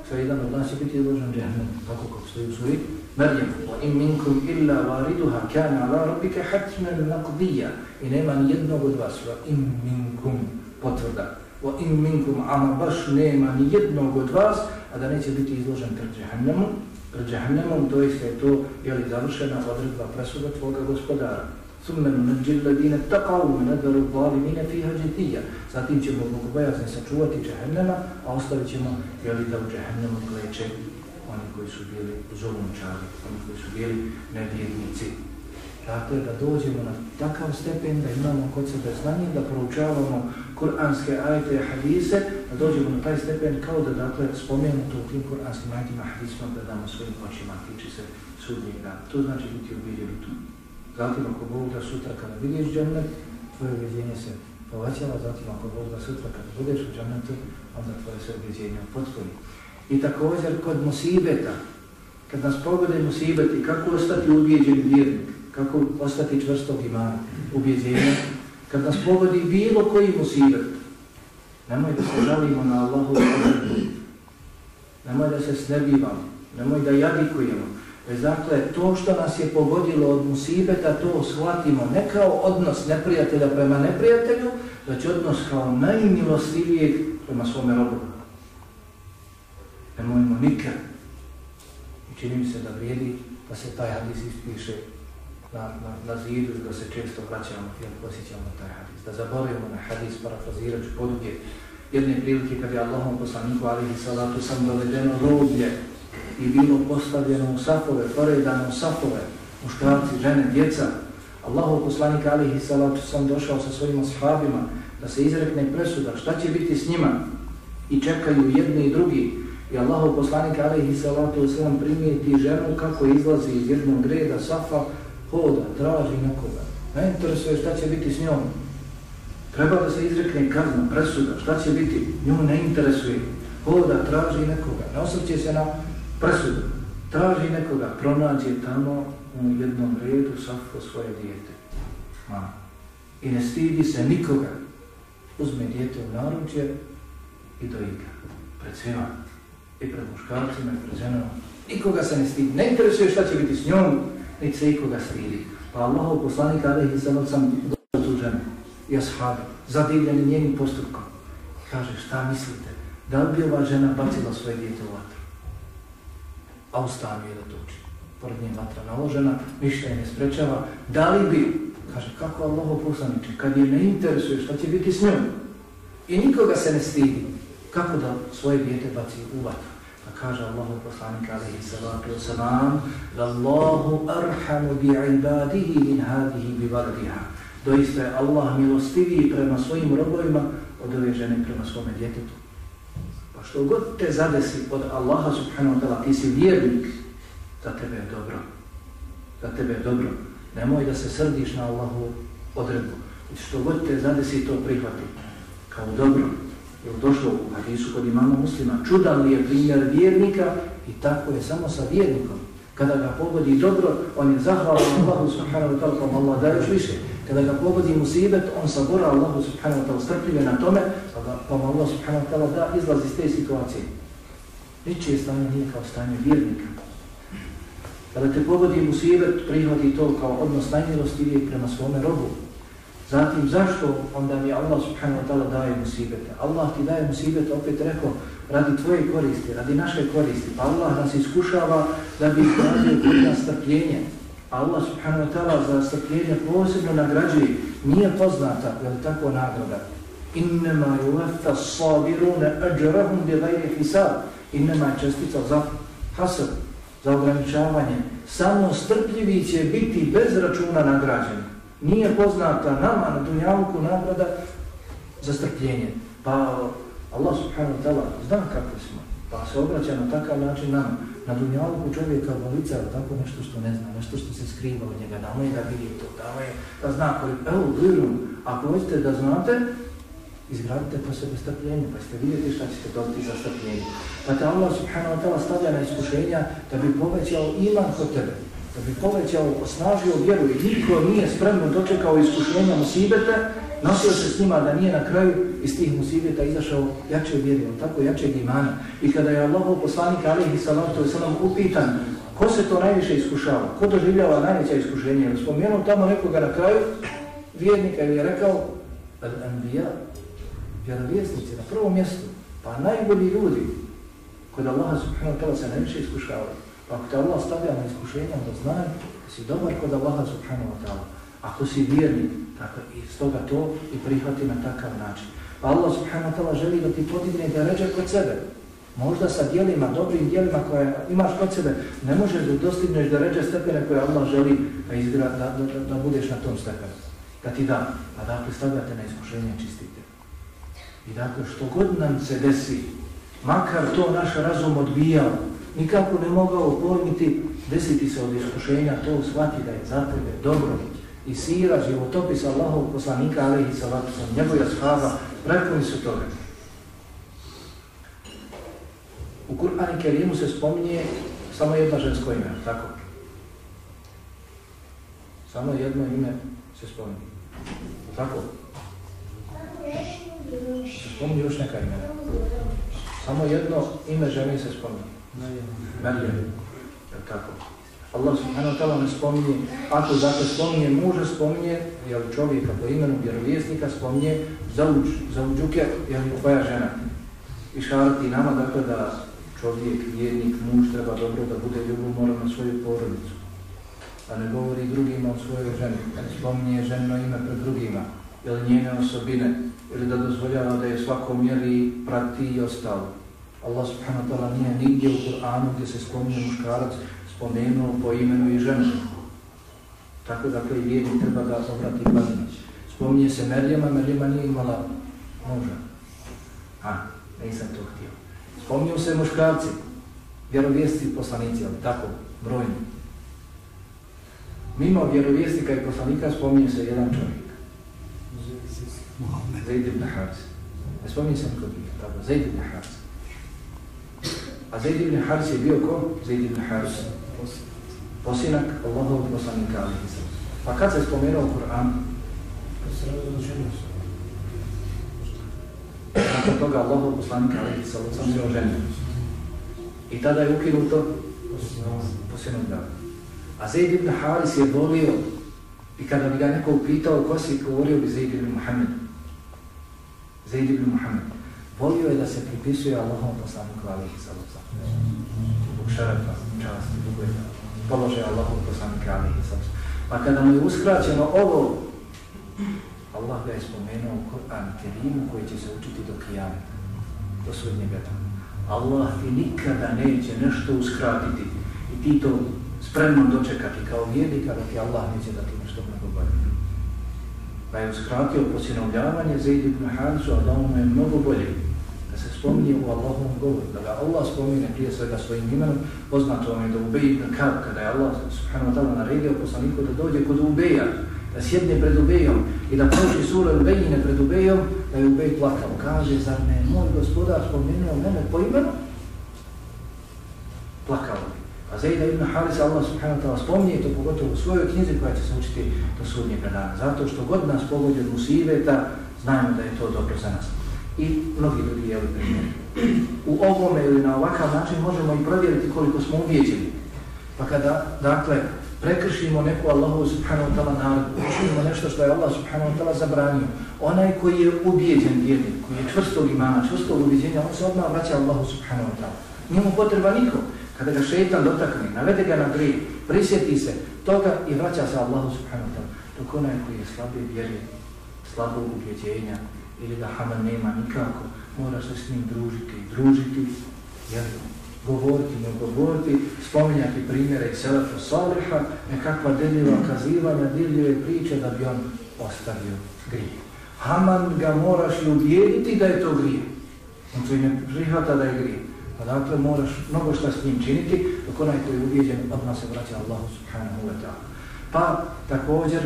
Sve jedan od nas će biti izložen džahennemu. Tako kako stoji u suri Merjem. وَإِن مِنْكُمْ إِلَّا وَارِدُهَا كَانَ عَلَى رَبِّكَ حَتْمًا نَقْضِيًّا I nema ni jednog od vas. وَإِن مِنْكُمْ potvrda wa in minkum ama baš nema ni jednog od vas, a da neće biti izložen pred džahannamom, pred džahannamom, to je to, je li završena odredba presuda tvoga gospodara. Summenu nadžil ladine taqavu me nadvaru zalimine fiha džetija. Zatim ćemo bogobojazne sačuvati džahannama, a ostavit ćemo, je li da u džahannamu kleče oni koji su bili zulumčari, oni koji su bili nevjernici. Dakle, da dođemo na takav stepen, da imamo kod sebe znanje, da proučavamo kuranske ajete i hadise, da dođemo na taj stepen kao da, dakle, spomenuto u tim kuranskim ajtima i hadisima da damo svojim očima, tiče se sudnjeg dana. To znači biti uvidjeli tu. Zatim, ako Bog da sutra kada vidiš džennet, tvoje uvidjenje se povaćava, zatim ako Bog da sutra kada budeš u džennetu, onda tvoje se uvidjenje potpuni. I također kod musibeta, kad nas pogode musibeti, kako ostati ubijeđen vjernik? kako ostati čvrstog imana, ubjeđenja. Kad nas pogodi bilo koji musibet, nemoj da se žalimo na Allahu nemoj da se snebivamo, nemoj da jadikujemo. Već dakle, to što nas je pogodilo od musibeta, to shvatimo ne kao odnos neprijatelja prema neprijatelju, već odnos kao najmilostivijeg prema svome robu. Nemojmo nikad. I čini mi se da vrijedi da se taj hadis ispiše na, na, na zidu da se često vraćamo i posjećamo taj hadis. Da zaboravimo na hadis, parafrazirajući poduge jedne prilike kad je Allahom poslaniku alihi salatu sam dovedeno roblje i bilo postavljeno u safove, poredano u safove, muškarci, žene, djeca. Allahov poslanik alihi salatu sam došao sa svojim ashabima da se izrekne presuda šta će biti s njima i čekaju jedni i drugi. I Allahov poslanik alaihi salatu wasalam primijeti ženu kako izlazi iz jednog reda safa hoda, traži nekoga. Ne interesuje šta će biti s njom. Treba da se izrekne kazna, presuda, šta će biti, nju ne interesuje. Hoda, traži nekoga, ne osrće se na presudu. Traži nekoga, pronađe tamo u jednom redu safo svoje dijete. Ma. I ne stidi se nikoga. Uzme dijete u naručje i doiga. Pred svima. I pred muškarcima, i pred ženama. Nikoga se ne stidi. Ne interesuje šta će biti s njom, niti se ikoga stidi. Pa Allahov poslanik Alihi Salot sam došao tu ženu i ashabi, zadivljeni njenim postupkom. Kaže, šta mislite? Da li bi ova žena bacila svoje djete u vatru? A ustanu je da to uči. Pored nje vatra naložena, ništa je ne sprečava. Da li bi? Kaže, kako Allahov poslanik? Kad je ne interesuje šta će biti s njom? I nikoga se ne stidi. Kako da svoje djete baci u vatru? Pa kaže Allahu poslanik alaihi salatu wa salam Allahu arhamu bi ibadihi min hadihi bi vardiha Doista je Allah milostiviji prema svojim robovima od ove žene prema svome djetetu. Pa što god te zadesi od Allaha subhanahu wa ta'ala, ti si vjernik, za tebe je dobro. Za tebe je dobro. Nemoj da se srdiš na Allahu odredbu. I što god te zadesi, to prihvati. Kao dobro. Je došlo u hadisu kod imama muslima. Čudan li je primjer vjernika i tako je samo sa vjernikom. Kada ga pogodi dobro, on je zahvalan Allahu subhanahu wa ta'ala, pa Allah da još više. Kada ga pogodi musibet, on sabora Allahu subhanahu wa ta'ala, strpljive na tome, pa, pa Allah subhanahu wa ta'ala da izlaz iz te situacije. Ničije stanje nije kao stanje vjernika. Kada te pogodi musibet, prihvati to kao odnos najmilosti prema svome robu. Zatim, zašto onda mi Allah subhanahu wa ta'ala daje musibete? Allah ti daje musibete, opet rekao, radi tvoje koristi, radi naše koristi. Pa Allah nas iskušava da bi izgledio kod nas strpljenje. Pa Allah subhanahu wa ta'ala za strpljenje posebno nagrađuje. Nije poznata, je li tako nagrada? Innama yuvafa sabiruna ađarahum bi hisab. Innama čestica za hasr, za ograničavanje. Samo strpljivi će biti bez računa nagrađeni nije poznata nama na dunjavku nagrada za strpljenje. Pa Allah subhanahu wa ta'ala zna kako smo, pa se obraća na takav način nam. Na dunjavku čovjeka volica tako nešto što ne zna, nešto što se skriva od njega, damo je da vidi to, damo je da zna koji, evo, virum, ako hoćete da znate, izgradite po sebe strpljenje, pa ste vidjeti šta ćete dobiti za strpljenje. Pa te Allah subhanahu wa ta'ala stavlja na iskušenja da bi povećao iman kod tebe da bi povećao, osnažio vjeru i niko nije spremno dočekao iskušenja musibeta, nosio se s njima da nije na kraju iz tih musibeta izašao jače vjeri, tako jače imana. I kada je Allah poslanik Alihi Salatu je upitan ko se to najviše iskušava, ko doživljava najveća iskušenja, jer spomenuo tamo nekoga na kraju vjernika je rekao Al-Anbiya, vjerovjesnici na prvom mjestu, pa najbolji ljudi kod Allaha subhanahu wa ta'ala se najviše iskušavaju. Pa ako te Allah stavlja na iskušenja, da znaj da si dobar kod Allaha subhanahu wa ta'ala. Ako si vjerni, tako i stoga to i prihvati na takav način. Pa Allah subhanahu wa ta'ala želi da ti podigne da ređe kod sebe. Možda sa dijelima, dobrim dijelima koje imaš kod sebe, ne možeš da dostigneš da ređe stepene koje Allah želi da, izgra, da, da, da, da budeš na tom stepenu. Da ti da, Pa dakle stavljate na iskušenje čistite. I dakle, što god nam se desi, makar to naš razum odbijao, nikako ne mogao pojmiti, desiti se od iskušenja, to shvati da je za tebe dobro. I sira životopis Allahov poslanika, ali i salatu sam, njegove shava, prepuni su toga. U Kur'an i Kerimu se spominje samo jedno žensko ime, tako? Samo jedno ime se spominje. Tako? Se spominje još neka imena. Samo jedno ime žene se spominje. Merjem. Tako. Allah subhanahu wa ta'ala ne spominje, ako zato spominje muža, spominje, jel čovjeka po imenu vjerovjesnika, spominje zauđ, zauđuke, jel tvoja žena. I šarati nama, dakle, da čovjek, vjernik, muž treba dobro da bude ljubomoran na svoju porodicu. Da ne govori drugima o svojoj ženi, da ne spominje ženo ime pred drugima, ili njene osobine, ili da dozvoljava da je svako mjeri prati i ostalo. Allah subhanahu wa ta'ala nije nigdje u Kur'anu gdje se spominje muškarac spomenuo po imenu i ženu. Tako da koji vijedi treba da obrati pažnje. Spominje se Merljama, Merljama nije imala muža. A, nisam to htio. Spominju se muškarci, vjerovijesti poslanici, ali tako, brojni. Mimo vjerovjestika i poslanika spominje se jedan čovjek. Zaid ibn Harz. Ne spominje se nikog nije, tako, Zaid ibn Harz. A Zaid ibn Haris je bio ko? Zaid ibn Haris. Posinak Allahovog poslanika Ali. sallam. Pa kad se spomenuo Kur'an? Nakon toga Allahov poslanika Ali sallam sam se oženio. I tada je ukinuto posinak da. A Zaid ibn Haris je volio i kada bi ga neko upitao ko si govorio bi Zaid ibn Muhammed. Zaid ibn Muhammed. Volio je da se pripisuje Allahom poslaniku alihi sallam zbog šarafa, časti, ugleda, položaja Allahog poslanika alihi sallam. Pa kada mu je uskraćeno ovo, Allah ga je spomenuo u Kur'an Kerimu koji će se učiti do kijameta, do sudnjega dana. Allah ti nikada neće nešto uskratiti i ti to spremno dočekati kao vjernika kada ti Allah neće da ti nešto mnogo bolje. Pa je uskratio posinovljavanje za ibn Hadisu, a da ono je mnogo bolje da se spominje u Allahovom govoru, da ga Allah spominje prije svega svojim imenom, poznato vam je da Ubej ibn Kab, kada je Allah subhanahu wa ta'ala naredio poslaniku da dođe kod Ubeja, da sjedne pred Ubejom i da proči sura Ubejine pred Ubejom, da je Ubej plakao. Kaže, zar ne moj gospodar spomenuo mene po imenu? Plakao bi. A Zajda ibn Harisa Allah subhanahu wa ta'ala spominje to pogotovo u svojoj knjizi koja će se učiti do sudnjega dana. Zato što god nas pogodi od musibeta, znajmo da je to dobro za nas. I mnogi drugi jeli primjer. U ovome ili na ovakav način možemo i provjeriti koliko smo uvijeđeni. Pa kada, dakle, prekršimo neku Allahu subhanahu wa ta'ala narodu, učinimo nešto što je Allah subhanahu wa ta'ala zabranio, onaj koji je ubijeđen vjernik, koji je čvrstog imana, čvrstog ubijeđenja, on se odmah vraća Allahu subhanahu wa ta'ala. Nije mu potreba niko. Kada ga šeitan dotakne, navede ga na grije, prisjeti se toga i vraća se Allahu subhanahu wa ta'ala. Dok onaj koji je slabije vjeri, slabog ubijeđenja, ili da haman nema nikako, mora se s njim družiti, i družiti, jer govoriti, ne govoriti, spominjati primjere i Selefa saliha, nekakva deljiva kazivanja, deljive priče da bi on ostavio grije. Haman ga moraš i ubijediti da je to grije. On se ne prihvata da je grije. Pa dakle moraš mnogo šta s njim činiti, dok onaj koji je ubijeđen, odmah se vraća Allahu subhanahu wa ta'ala. Pa također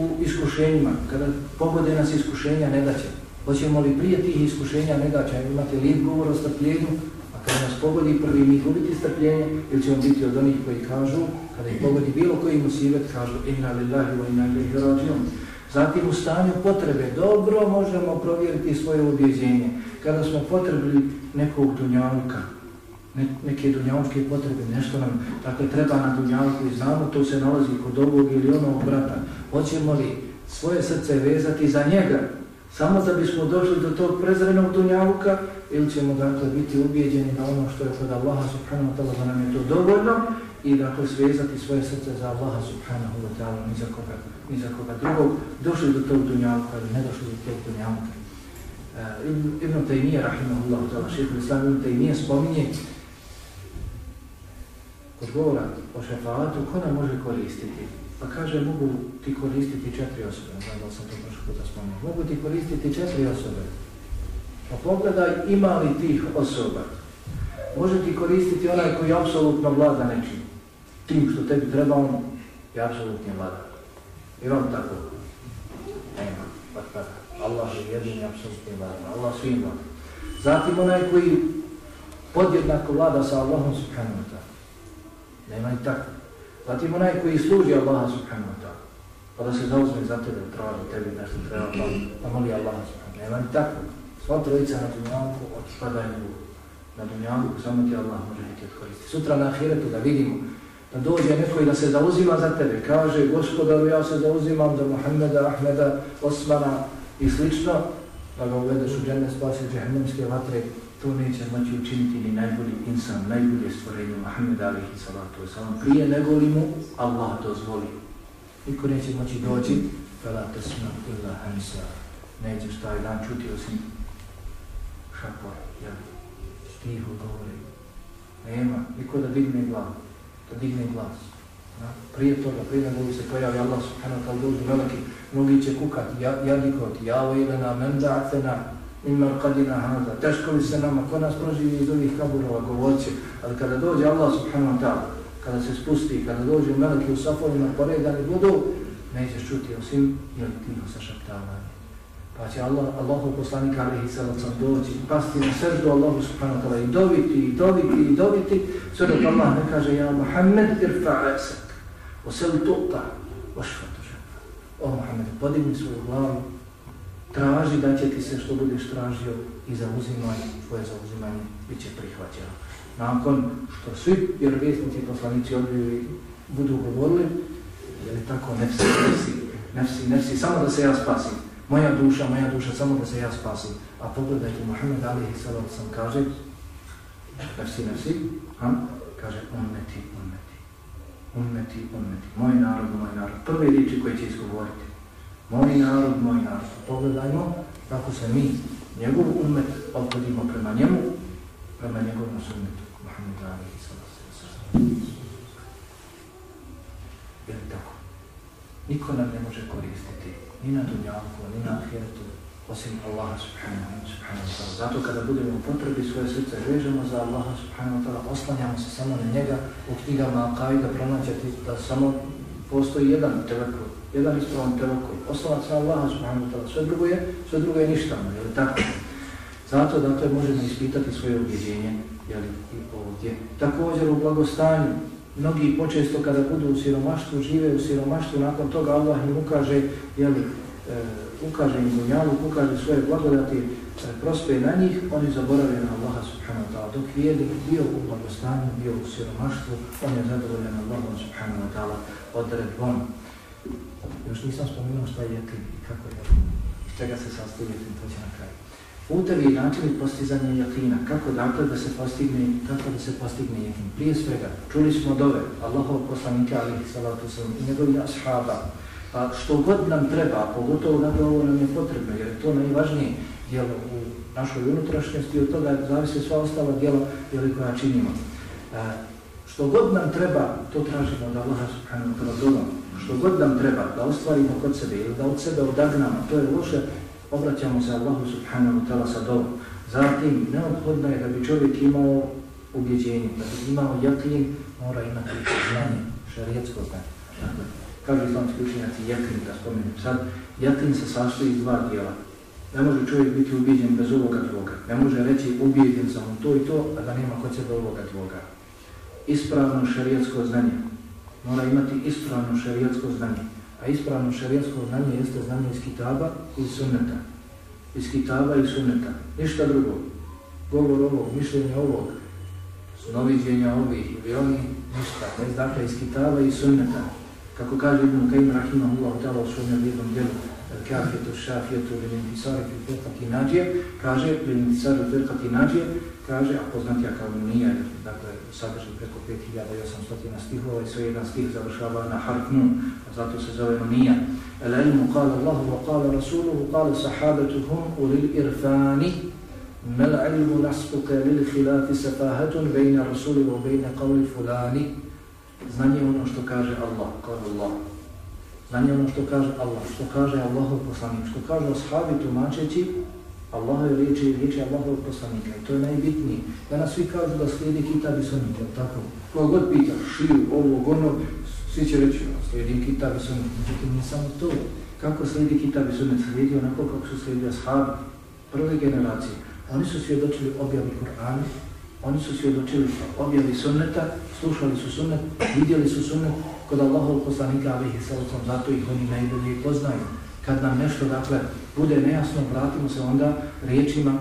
u iskušenjima, kada pogode nas iskušenja, ne daće. Hoćemo li prije tih iskušenja, ne daće, imate lijep govor o strpljenju, a kada nas pogodi prvi mi gubiti strpljenje, ili ćemo biti od onih koji kažu, kada ih pogodi bilo koji musibet, kažu inna lillahi wa inna lillahi rađion. Zatim u stanju potrebe, dobro možemo provjeriti svoje objeđenje. Kada smo potrebili nekog dunjavka, neke dunjavke potrebe, nešto nam dakle, treba na dunjavku i znamo, to se nalazi kod ovog ili onog brata. Hoćemo li svoje srce vezati za njega, samo da bismo došli do tog prezrenog dunjavka, ili ćemo dakle biti ubijeđeni na ono što je kod Allaha subhanahu wa ta'ala da nam je to dovoljno i dakle svezati svoje srce za Allaha subhanahu wa ta'ala ni za koga, ni za koga drugog, došli do tog dunjavka ili ne došli do tog dunjavka. Uh, e, Ibn Taymiye, rahimahullah, ta'ala, šehr Islam Ibn Taymiye spominje od govora o šefatu, ko nam može koristiti? Pa kaže, mogu ti koristiti četiri osobe, znam da sam to prošli puta spomenuo, mogu ti koristiti četiri osobe. Pa pogledaj, ima li tih osoba? Može ti koristiti onaj koji apsolutno vlada nečim. Tim što tebi treba, on je apsolutni vlada. I on tako? Nema, pa tako. Allah je jedini apsolutni vlada, Allah svim vlada. Zatim onaj koji podjednako vlada sa Allahom subhanahu wa ta'ala. Nema ni tako. Pa Zatim onaj koji služi Allaha subhanahu wa ta'ala. Pa da se zauzme za tebe, traži tebi nešto treba, pa, pa moli Allaha subhanahu wa ta'ala. Nema ni tako. Sva trojica na dunjavku otpadaju na dunjavku, samo ti Allah može biti odkoristiti. Sutra na ahiretu da vidimo da dođe neko i da se zauzima za tebe. Kaže, gospodaru, ja se zauzimam za Muhammeda, Ahmeda, Osmana i slično, da ga uvedeš u džene spasi džehennemske vatre, to neće moći učiniti ni najbolji insan, najbolje stvorenje Muhammed alihi salatu wasalam. Prije nego li mu Allah dozvoli. Niko neće moći doći, fela tesma illa hamsa. Nećeš taj dan čuti osim šapor, jel? Tiho govori. Nema, niko da digne glavu, da digne glas. Na, prije toga, prije nego se pojavi Allah subhanahu wa ta'ala dođu veliki, mnogi će kukati, jadikoti, ja ilena, men da'atena, ima kadina hada, teško li se nama, ko nas proživi iz ovih kaburova, govorci, ali kada dođe Allah subhanahu wa ta'ala, kada se spusti, kada dođe meleki u safovima, poredani budu, nećeš čuti osim ili tiho sa šaptavanje. Pa će Allah, Allahu poslanik alihi sallam doći, pasti na srdu Allahu subhanahu wa ta'ala i dobiti, i dobiti, i dobiti, sve dok Allah ne kaže, ja Muhammed irfa esak, osel tuta, ošfatu šefa. O Muhammed, podigni svoju glavu, traži da će ti se što budeš tražio i zauzimaj, tvoje zauzimanje bit će prihvaćeno. Nakon što svi vjerovjesnici i poslanici odbili budu govorili, je li tako, nefsi, nefsi, nefsi, nefsi, samo da se ja spasim. Moja duša, moja duša, samo da se ja spasim. A pogledajte, Muhammed Ali Salom sam kaže, nefsi, nefsi, ha? kaže, ummeti, ummeti, ummeti, ummeti, moj narod, moj narod. Prve riječi koje će izgovoriti. Moj narod, moj narod. Pogledajmo kako se mi, njegov umet, opodimo prema njemu, prema njegovom sunnetu. Muhammed Ali i sallam. Je li tako? Niko nam ne može koristiti ni na dunjavku, ni na ahiretu, osim Allaha subhanahu wa ta'ala. Zato kada budemo u potrebi svoje srce vežemo za Allaha subhanahu wa ta'ala, oslanjamo se samo na njega u knjigama Akavida pronaćati da samo postoji jedan telekul, jedan ispravan tevakul. Oslavac se Allaha subhanahu wa ta'ala, sve drugo je, sve drugo je ništa, je li tako? Zato da to možemo ispitati svoje ubjeđenje, je li, i ovdje. Također u blagostanju, mnogi počesto kada budu u siromaštvu, žive u siromaštvu, nakon toga Allah im ukaže, je li, e, ukaže im dunjalu, ukaže svoje blagodati, e, prospe na njih, oni zaborave na Allaha subhanahu wa ta'ala. Dok vijedi bio u blagostanju, bio u siromaštvu, on je zadovoljen Allaha subhanahu wa ta'ala odredbom. Još nisam spomenuo šta je jekin i kako je iz čega se sastoji jekin, to će na kraju. Putevi i načini postizanja jakina, kako dakle da se postigne, kako da se postigne jekin. Prije svega, čuli smo dove Allahov poslanika alihi salatu sallam i njegovi ashaba, Pa što god nam treba, pogotovo da ovo nam je potrebno, jer je to najvažnije djelo u našoj unutrašnjosti, i od toga zavise sva ostala djela ili koja činimo. E, što god nam treba, to tražimo od Allaha subhanahu wa ta'ala Što god nam treba da ostvarimo kod sebe ili da od sebe odagnamo, to je loše, obraćamo se Allahu subhanahu wa ta'la sa dobom. Zatim, neophodno je da bi čovjek imao ubjeđenje, da bi imao jakin, mora imati znanje, šarijetsko znanje. Dakle, kažu islamski učenjaci jakin, da spomenem sad, jakin se sastoji iz dva dijela. Ne može čovjek biti ubijeđen bez ovoga tvoga. Ne može reći ubijeđen sam u to i to, a da nema kod sebe ovoga tvoga. Ispravno šarijetsko znanje. Mora imati ispravno šarijetsko znanje. A ispravno šarijetsko znanje jeste znanje iz kitaba i sunneta. Iz kitaba i sunneta. Ništa drugo. Govor ovog, mišljenje ovog, snoviđenja ovih ili oni, ništa. Ne dakle iz kitaba i sunneta kako kaže Ibn Kajim Rahimahullah ta'ala u svojom jednom djelu kafijetu, šafijetu, lintisari, firqati nađije, kaže, lintisari, firqati nađije, kaže, a poznatija kao nije, dakle, sadrži preko 5800 stihova i sve jedan stih završava na harfnu, a zato se zove nunija. El ilmu kala Allahu wa kala Rasuluhu, kala sahabatuhum u lil irfani, mel ilmu naspuke lil hilati safahatun bejna Rasuli wa bejna qavli fulani, Znanje je ono što kaže Allah, kao Allah. Znanje je ono što kaže Allah, što kaže Allahov poslanik, što kaže ashabi tumačeći Allahove riječi i riječi Allahov poslanika. I to je najbitnije. Danas svi kažu da slijedi kitab i sunnit, je tako? Koga god pita, šiju, ovo, ono, svi će reći, slijedim kitab i sunnit. Međutim, nije samo to. Kako slijedi kitab i sunnit? Slijedi onako kako su slijedi ashabi, prve generacije. Oni su svjedočili objavi Kur'ana, Oni su svjedočili objavi sunneta, slušali su sunnet, vidjeli su sunnet kod Allahov poslanika alihi sallam, zato ih oni najbolje poznaju. Kad nam nešto, dakle, bude nejasno, vratimo se onda riječima,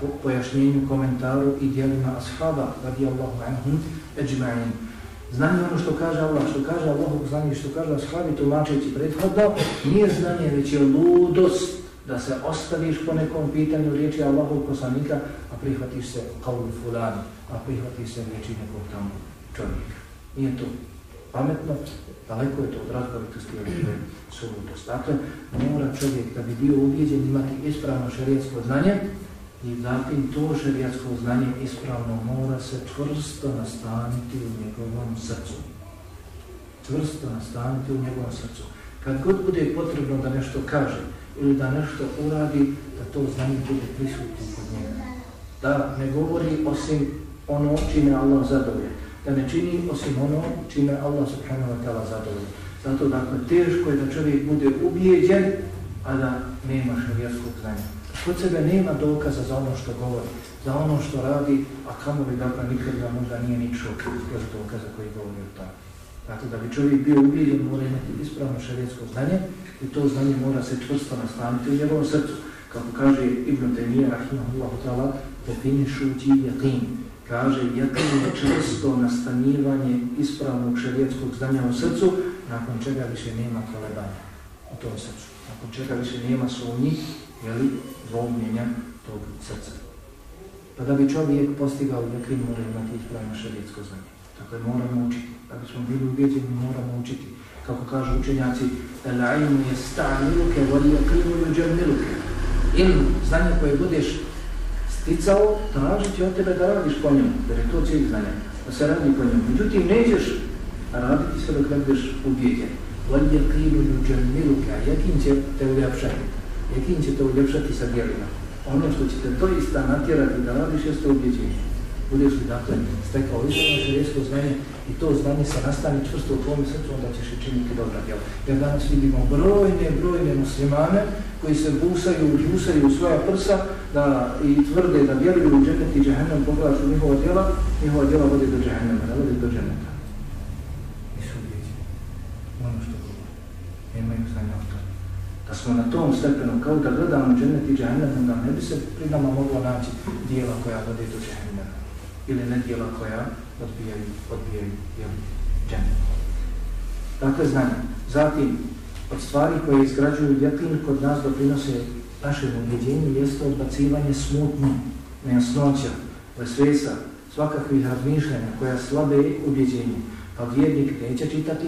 po pojašnjenju, komentaru i dijelima ashaba, radijallahu anhum, eđma'in. Znanje ono što kaže Allah, što kaže Allah, znanje što kaže ashabi, tumačeći prethodno, nije znanje, već je ludost da se ostaviš po nekom pitanju riječi Allahov poslanika, a prihvatiš se kao fulani, a prihvatiš se riječi nekog tamo čovjeka. Nije to pametno, daleko je to od razboritosti i tebe. Dakle, mora čovjek da bi bio ubijeđen imati ispravno šarijatsko znanje i zatim to šarijatsko znanje ispravno mora se čvrsto nastaniti u njegovom srcu. Čvrsto nastaniti u njegovom srcu. Kad god bude potrebno da nešto kaže, ili da nešto uradi, da to znanje bude prisutno kod njega. Da ne govori osim ono čime Allah zadovolje. Da ne čini osim ono čime Allah subhanahu wa ta'ala zadovolja. Zato dakle teško je da čovjek bude ubijeđen, a da nema šarijaskog znanja. Kod sebe nema dokaza za ono što govori, za ono što radi, a kamo bi dakle nikad da možda nije ni čuo kroz dokaza koji govori o tome. Dakle, da bi čovjek bio ubijeđen, mora imati ispravno šarijetsko znanje, i to znanje mora se čvrsto nastaviti u njegovom srcu. Kako kaže Ibn Taymiyyah, rahimahullahu ta'ala, definišući jakin. Kaže, jakin je čisto nastanjivanje ispravnog šarijetskog znanja u srcu, nakon čega više nema kolebanja u tom srcu. Nakon čega više nema sumnji, jeli, dvomljenja tog srca. Pa da bi čovjek postigao jakin, mora imati ispravno šarijetsko znanje. Dakle, moramo učiti. Da bismo bili ubijeđeni, moramo učiti kako kažu učenjaci, el-ilmu je sta'niluke, voli yakinu yuđerniluke. Ilm, znanje koje budeš sticao, tražit će od tebe da radiš po njemu, jer je to cijeli znanje, da se radi po njemu. Međutim, nećeš raditi sve dok ne budeš ubijeđen. Voli yakinu yuđerniluke, a jakin će te uljepšati? Jakin će te uljepšati sa djelima? ono što će te doista natjerati da radiš jeste ubijeđenje. Budeš li dakle stekao ispravno šarijesko znanje i to znanje se nastani čvrsto u tvojom srcu, onda ćeš i činiti dobra djela. Jer danas vidimo brojne, brojne muslimane koji se busaju, busaju u svoja prsa da, i tvrde da vjeruju u džennet i džahennem, pogledaš u njihova djela, njihova djela vodi do džahennema, ne vodi do dženneta. Nisu ubjeđeni. Ono što govori. Nemaju znanja o tome da smo na tom stepenu, kao da gledamo džennet i džahennem, onda ne bi se pri nama moglo naći dijela koja vode do džahennema ili nedjela koja odbijaju, odbijaju džene. Dakle, znanje. Zatim, od stvari koje izgrađuju jeklin kod nas doprinose našem ubjeđenju jeste odbacivanje smutnje, nejasnoća, vesvesa, svakakvih razmišljanja koja slabe ubjeđenje. Pa vjernik neće čitati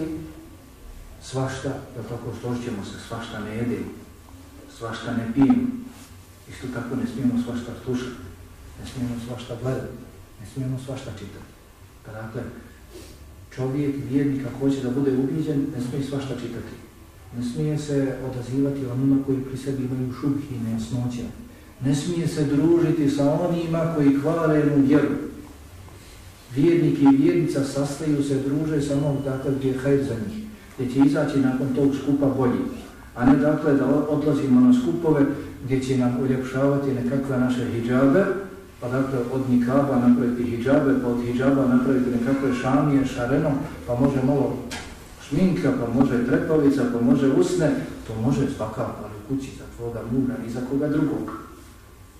svašta, da tako složćemo se, svašta ne jede, svašta ne pijemo, isto tako ne smijemo svašta slušati, ne smijemo svašta gledati, ne smijemo svašta čitati. Pa dakle, čovjek, vjernik, ako hoće da bude ubiđen, ne smije svašta čitati. Ne smije se odazivati onima koji pri sebi imaju šubhi i nejasnoće. Ne smije se družiti sa onima koji kvare mu vjeru. Vjernik i vjernica sastaju se, druže sa onom dakle gdje je hajr za njih gdje će izaći nakon tog skupa bolji. A ne dakle da odlazimo na skupove gdje će nam uljepšavati nekakve naše hijabe, pa dakle od nikaba napraviti hijabe, pa od hijaba napraviti nekakve šamije, šareno, pa može malo šminka, pa može trepavica, pa može usne, to može svakako, ali kući za tvoga muga, ni za koga drugog.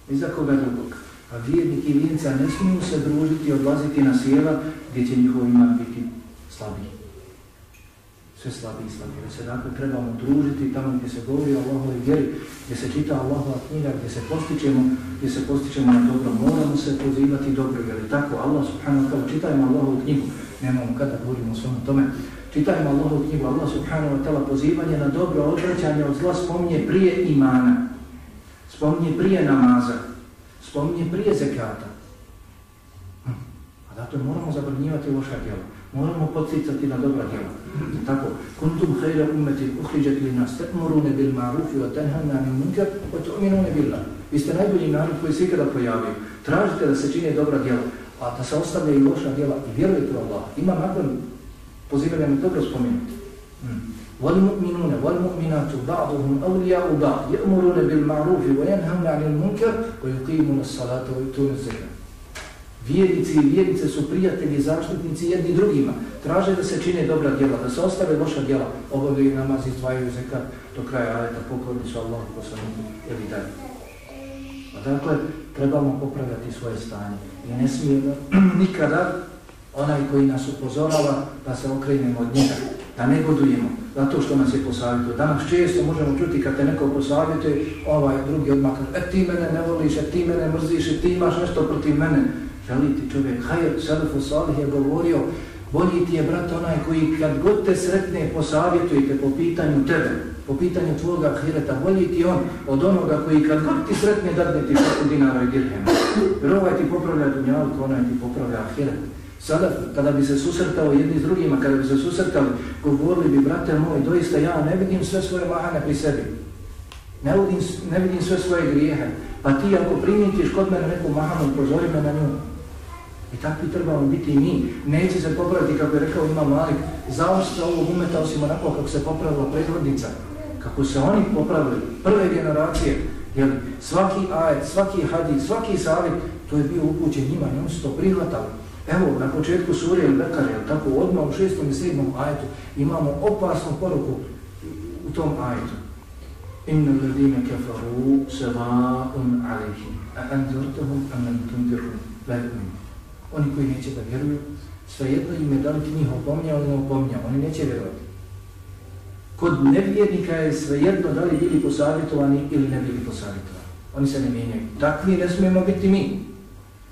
Ni za koga drugog. A vjernik i vjernica ne smiju se družiti i odlaziti na sjela gdje će njihov iman biti slabiji sve slabiji i slabiji. Da se dakle trebamo družiti tamo gdje se govori o Allahove vjeri, gdje se čita Allahova knjiga, gdje se postičemo, gdje se postičemo na dobro, moramo se pozivati dobro, jer tako Allah subhanahu wa ta'ala, čitajmo Allahovu knjigu, nemamo kada govorimo o svom tome, čitajmo Allahovu knjigu, Allah subhanahu wa ta'ala pozivanje na dobro, odvraćanje od zla spominje prije imana, spominje prije namaza, spominje prije zekata. Hm. A zato moramo zabrnjivati loša djela. Moramo podsjecati na dobra djela. Tako, kuntum hajra umeti uhriđati li nas tekmurune bil marufi wa tenhamna min munkar wa tu'minune billah. Vi ste najbolji narod koji se ikada pojavio. Tražite da se čine dobra djela, a da se ostavlja i loša djela i vjerujete u Allah. Ima nakon pozivanja mi dobro spomenuti. والمؤمنون والمؤمنات بعضهم أولياء بعض يأمرون بالمعروف وينهون عن المنكر ويقيمون الصلاة ويؤتون الزكاة Vjernici i vjernice su prijatelji i zaštitnici jedni drugima. Traže da se čine dobra djela, da se ostave loša djela. Obavljaju namaz i zdvajaju zekat do kraja ajeta pokorni su Allah poslaniku ili dalje. Dakle, trebamo popravljati svoje stanje. I ne smijemo *clears throat* nikada onaj koji nas upozorava da se okrenemo od njega, da ne godujemo zato što nas je posavjetio. Danas često možemo čuti kad te neko posavjetuje, ovaj drugi odmah kaže, e ti mene ne voliš, e ti mene mrziš, e ti imaš nešto protiv mene želi ti čovjek. Hajr, Selefu Salih je govorio, bolji ti je brat onaj koji kad god te sretne posavjetujete po pitanju tebe, po pitanju tvoga ahireta, bolji ti on od onoga koji kad god ti sretne dadne ti po dinara i dirhema. Jer ovaj ti popravlja dunjalku, onaj ti popravlja ahiret. Sada, kada bi se susretao jedni s drugima, kada bi se susretali, govorili bi, brate moj, doista ja ne vidim sve svoje mahane pri sebi. Ne vidim, ne vidim sve svoje grijehe. Pa ti ako primitiš kod mene neku mahanu, pozori me na nju. I takvi trebamo biti i mi. Neće se popraviti, kako je rekao Imam Malik, zaošća ovog umeta osim onako kako se popravila prethodnica. Kako se oni popravili, prve generacije, jer svaki ajet, svaki hadid, svaki savjet, to je bio upućen njima i oni su to prihvatali. Evo, na početku Surije Bekare, tako odmah u šestom i sedmom ajetu, imamo opasnu poruku u tom ajetu. Inna ladine kafaru seva'un alihim, a anzortahum amen tundirhum, velim oni koji neće da vjeruju, svejedno im je da li ti njih opominjao ili ne opominjao, oni neće vjerovati. Kod nevjernika je svejedno da li bili posavjetovani ili ne bili posavjetovani. Oni se ne mijenjaju. Takvi ne smijemo biti mi.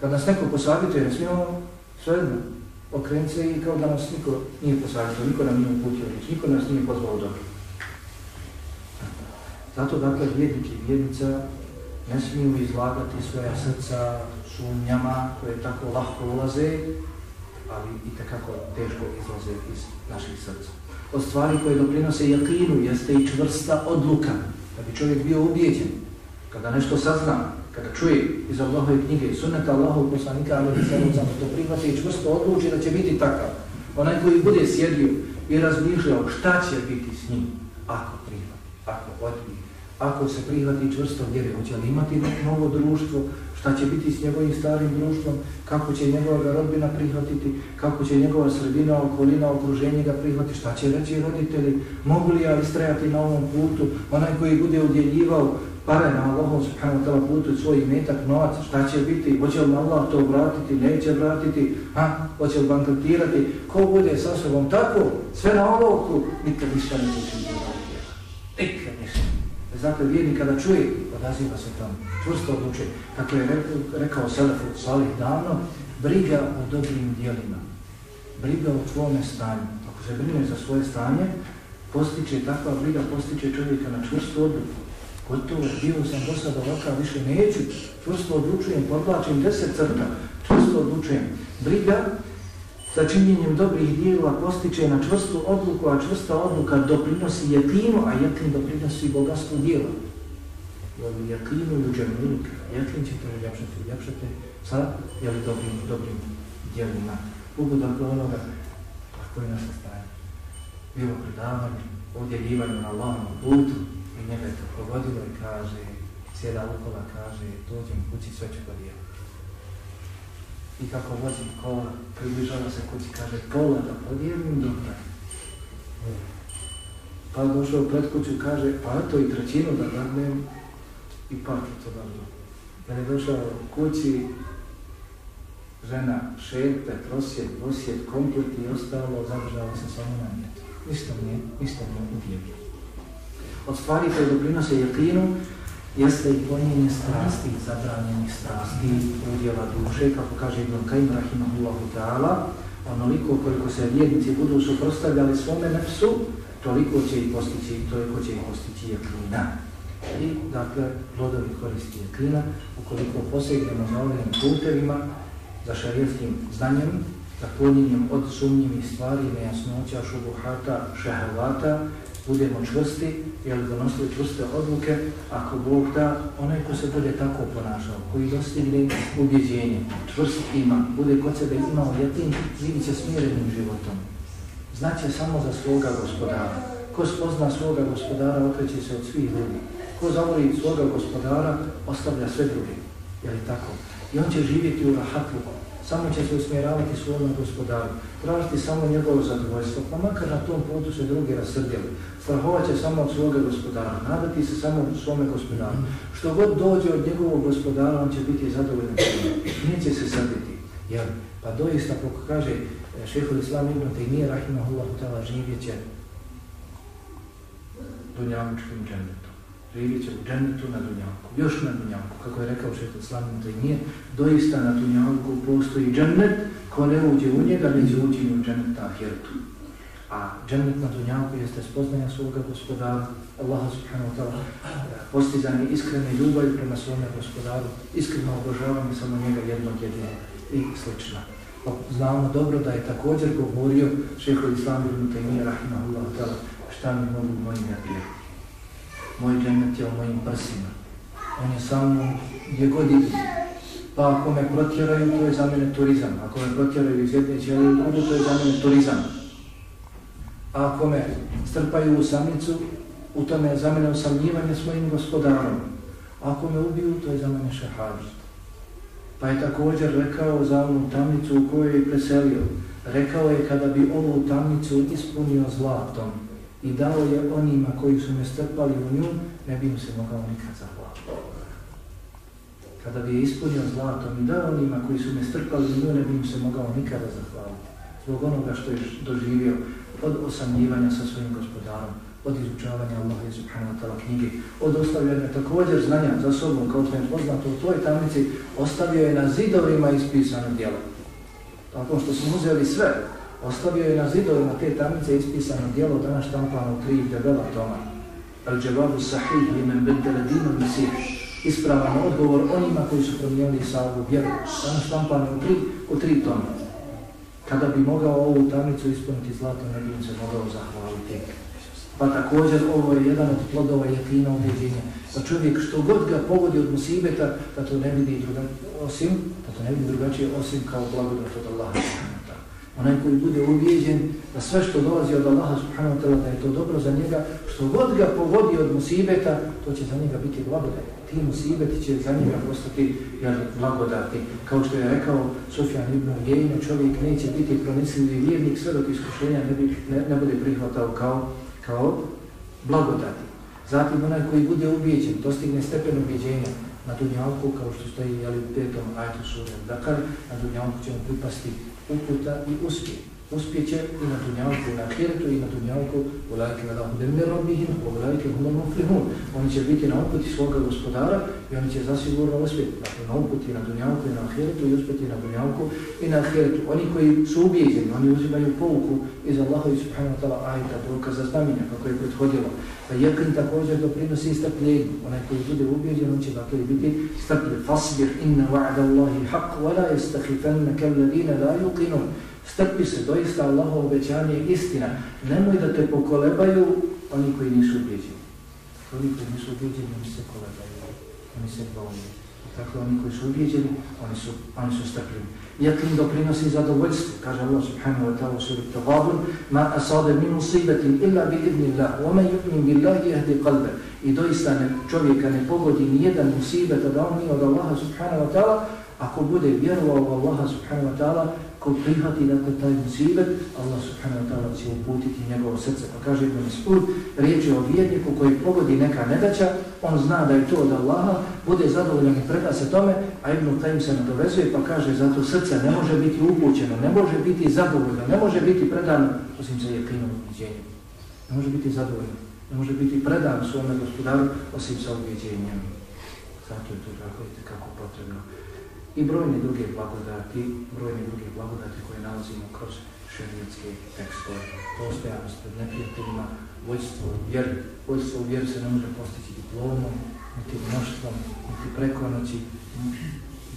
Kad nas neko posavjetuje, ne smijemo svejedno okrenuti se i kao da nas niko nije posavjetio, niko nam nije uputio reći, niko nas nije pozvao dobro. Zato dakle vjernik i vjernica ne smiju izlagati svoja srca sumnjama koje tako lahko ulaze, ali i takako teško izlaze iz naših srca. Od stvari koje doprinose jakinu jeste i čvrsta odluka, da bi čovjek bio ubijeđen. Kada nešto sazna, kada čuje iz Allahove knjige i sunneta Allahov poslanika, ali se sam to prihvati i čvrsto odluči da će biti takav. Onaj koji bude sjedio i razmišljao šta će biti s njim ako prihvati, ako odbije, ako se prihvati čvrsto vjere, hoće li imati novo društvo, šta će biti s njegovim starim društvom, kako će njegova rodbina prihvatiti, kako će njegova sredina, okolina, okruženje ga prihvatiti, šta će reći roditelji, mogu li ja istrajati na ovom putu, onaj koji bude udjeljivao pare na Allahom subhanahu wa ta'la putu svoj metak, novac, šta će biti, hoće li Allah to vratiti, neće vratiti, a, hoće li bankrotirati, ko bude sa sobom tako, sve na olovku, nikad ništa ne će biti. Nikad ništa. Zato vjernik kada čuje, odaziva se tamo, čvrsto odlučuje. kako je rekao Selefu Salih davno, briga o dobrim dijelima, briga o tvome stanju. Ako se brine za svoje stanje, postiče takva briga, postiče čovjeka na čvrstu odluku. Gotovo, bio sam do sada ovakav, više neću, čvrsto odlučujem, podlačim deset crta, čvrsto odlučujem. Briga sa činjenjem dobrih dijela postiče na čvrstu odluku, a čvrsta odluka doprinosi jetinu, a jetin doprinosi bogatstvu dijela. Jel jetinu ili džemiluk, jetin ćete uljepšati, uljepšate sa jel, dobrim, dobrim dijelima. Ugu dakle onoga, kako je naša stanje. Bilo predavanje, udjeljivanju na Allahom putu, i njega je to pogodilo i kaže, cijela ukola kaže, dođem kući, sve ću podijeliti. I kako vozim kola, približava se kući, kaže, pola da podijelim, dobro. Pa došao pred kuću, kaže, pa to i trećinu da dadnem, i pa to dobro. Kad je došao u kući, žena šerpe, prosjet, posjet, komplet i ostalo, zadržava se samo na njetu. Ništa nije, ništa nije uvijek od stvari koje doprinose jakinu jeste i ponjenje strasti, zabranjenih strasti, udjela duše, kako kaže Ibn Kajim Rahimahullahu ta'ala, onoliko koliko se vjernici budu suprostavljali svome nefsu, toliko će i postići, toliko će i postići jakina. I, dakle, plodovi koristi jakina, ukoliko posegnemo na ovim putevima, za šarijevskim znanjem, za klonjenjem od sumnjivih stvari, nejasnoća, šubuhata, šehrvata, budemo čvrsti, jel donosili čvrste odluke, ako Bog da, onaj ko se bude tako ponašao, koji dostigne ubjeđenje, čvrst ima, bude kod sebe imao jetin, živit će smirenim životom. Znaće samo za svoga gospodara. Ko spozna svoga gospodara, okreće se od svih ljudi. Ko zavoli svoga gospodara, ostavlja sve druge. Je li tako? I on će živjeti u rahatluku samo će se usmjeravati svojom gospodaru, tražiti samo njegovo zadovoljstvo, pa makar na tom putu se drugi rasrdjeli, strahovat će samo od svoga gospodara, nadati se samo od svome gospodaru. Što god dođe od njegovog gospodara, on će biti zadovoljen svojom, neće se srditi. Jer, pa doista, kako kaže e, šehol Islam Ibn Taymiye, rahimahullah, živjet će dunjavučkim džennetom živit će u džennetu na dunjavku, još na dunjavku, kako je rekao šeht Islamu da nije, doista na dunjavku postoji džennet, ko ne uđe u njega, neće uđi u džennet ahiretu. A džennet na dunjavku jeste spoznanja svoga gospodara, Allaha subhanahu wa ta'ala, postizanje iskrene ljubavi prema svome gospodaru, iskreno obožavanje samo njega jednog jedinog i slično. Pa znamo dobro da je također govorio šeho Islamu ibn Taymiyyah rahimahullahu ta'ala šta mi mogu moji neprijeti moj džennet je mojim prsima. On je samo gdje god ide. Pa ako me protjeraju, to je za mene turizam. Ako me protjeraju iz jedne ćelije u drugu, to je za mene turizam. A ako me strpaju u samnicu, u tome je za mene osamljivanje s mojim gospodarom. Ako me ubiju, to je za mene šehadžit. Pa je također rekao za onu tamnicu u kojoj je preselio. Rekao je kada bi ovu tamnicu ispunio zlatom, i dao je onima koji su me strpali u nju, ne bi im se mogao nikad zahvaliti. Kada bi je ispunio zlatom i dao onima koji su me strpali u nju, ne bi im se mogao nikada zahvaliti. Zbog onoga što je doživio od osamljivanja sa svojim gospodarom, od izučavanja Allaha i Subhanahu wa ta'ala knjige, od ostavljanja također znanja za sobom, kao što je poznato u tvojoj tamnici, ostavio je na zidovima ispisano djelo. Tako što smo uzeli sve, Ostavio je na zidovima te tamnice ispisano dijelo dana štampano u tri debela toma. Al dževabu sahih imen bedele dinu mesih. Ispravan odgovor onima koji su promijenili salvu vjeru. Dana štampano u tri, u tri toma. Kada bi mogao ovu tamnicu ispuniti zlatom, ne bi im se mogao zahvaliti. Pa također ovo je jedan od plodova jakina ubjeđenja. Da čovjek što god ga pogodi od musibeta, da to ne vidi drugačije osim, da to ne vidi drugačije osim kao blagodat od Allaha. Onaj koji bude ubijeđen da sve što dolazi od Allaha subhanahu wa ta'ala da je to dobro za njega, što god ga povodi od musibeta, to će za njega biti blagodat. Ti musibeti će za njega postati jel, blagodati. Kao što je rekao Sufjan ibn Ujejne, čovjek neće biti pronisljivi vjernik sve dok iskušenja ne, bi, ne, ne bude prihvatao kao kao blagodati. Zatim onaj koji bude ubijeđen, dostigne stepen ubijeđenja na Dunjavku, kao što stoji jeli, u petom ajtu sura Dakar, na Dunjavku će mu pripasti uputa i uspjeh uspjeće i na dunjavku na Hiretu i na dunjavku u lajke vada hudem mir robihim u lajke humor muflihun. Oni će biti na uputi svoga gospodara i oni će zasigurno uspjeti. Dakle, na uputi na dunjavku i na Hiretu i uspjeti na dunjavku i na Hiretu. Oni koji su ubijeđeni, oni uzimaju pouku iz Allaha i subhanahu wa ta'la ajta, dokaza znamenja kako je prethodilo. Pa jekin također doprinosi strpljenju. Onaj koji bude ubijeđen, on će dakle biti strpljen. Fasbir inna wa'da Allahi haq, wa la jestahifenna kevladine la yuqinun. Strpi se, doista Allahovo obećanje je istina. Nemoj da te pokolebaju oni koji nisu ubijeđeni. Oni koji nisu ubijeđeni, oni se kolebaju, oni se bolni. Tako dakle, oni koji su ubijeđeni, oni su, oni su strpljeni. Iako im doprinosi zadovoljstvo, kaže Allah subhanahu wa ta'ala u suri Tavabun, ma asade min musibetin illa bi idni Allah, wa man yu'min billahi jehdi qalbe. I doista ne, čovjeka ne pogodi ni jedan musibet da on nije od Allaha subhanahu wa ta'ala, ako bude vjerovao u Allaha subhanahu wa ta'ala, ko prihvati dakle taj musibet, Allah subhanahu wa ta'ala će uputiti njegovo srce. Pa kaže Ibn Isud, riječ je o vjerniku koji pogodi neka nedaća, on zna da je to od Allaha, bude zadovoljan i preda se tome, a Ibn Taim se nadovezuje pa kaže zato srce ne može biti upućeno, ne može biti zadovoljno, ne može biti predano, osim za jekinom ubiđenjem. Ne može biti zadovoljno, ne može biti predan svome gospodaru, osim sa ubiđenjem. Zato je to tako i tekako potrebno i brojne druge blagodati, brojne druge blagodati koje nalazimo kroz šerijetske tekstove, postojanost pred neprijateljima, vojstvo vjer, vojstvo vjer se ne može postići diplomom, niti mnoštvom, niti preko noći,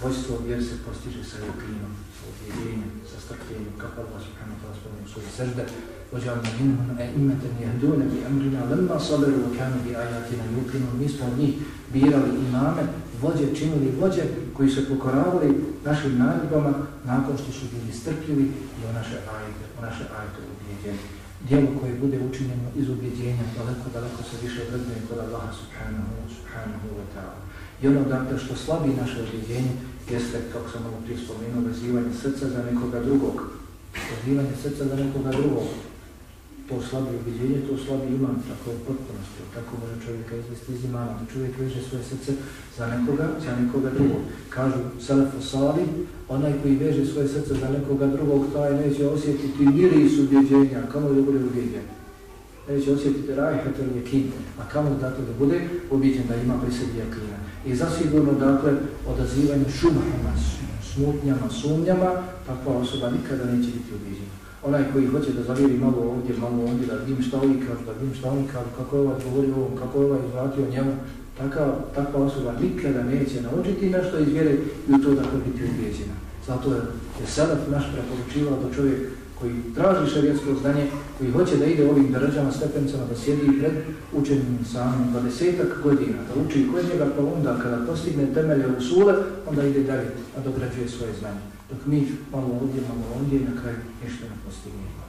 vojstvo vjer se postiže sa jakinom, sa objedinjem, sa strpljenjem, kako Allah subhanahu wa ta'ala spomenu svoje svoj وجعلنا منهم أئمة يهدون بأمرنا لما صبروا وكانوا بآياتنا يوقنون mi smo njih birali imame vođe činili vođe koji su pokoravali našim naredbama nakon što su bili strpljivi i o naše ajde, o naše ajde ubjeđenje. Dijelo koje bude učinjeno iz ubjeđenja daleko, daleko se više vrednuje kod Allaha subhanahu, subhanahu wa ta'ala. I ono dakle što slabi naše ubjeđenje jeste, kako sam malo prije spomenuo, vezivanje srca za nekoga drugog. Vezivanje srca za nekoga drugog to slabi ubiđenje, to slabi iman, tako je potpunosti. Tako može čovjeka izvesti iz imana, da čovjek veže svoje srce za nekoga, za nekoga drugog. Kažu Selefu Sali, onaj koji veže svoje srce za nekoga drugog, taj neće osjetiti miris iz ubiđenja, kamo da bude ubiđen. Neće osjetiti rajhat ili jekin, a kamo da dakle, da bude ubiđen, da ima pri sebi jakina. I zasigurno, dakle, odazivanje šumama, smutnjama, sumnjama, takva osoba nikada neće biti ubiđena onaj koji hoće da zaviri malo ovdje, malo ovdje, da vidim šta ovi kažu, da vidim šta oni kažu, kako je ovaj govori ovom, kako je ovaj izvratio njemu, taka, takva osoba nikada neće naučiti nešto iz vjere i u to da će biti ubijeđena. Zato je, je Sadat naš preporučivao da čovjek koji traži šarijetsko znanje, koji hoće da ide ovim državama, stepenicama, da sjedi pred učenim samim 20 godina, da uči kod njega, pa onda kada postigne temelje u sule, onda ide dalje, a dograđuje svoje znanje dok mi malo ovdje, malo ovdje, na kraju ništa ne postignemo.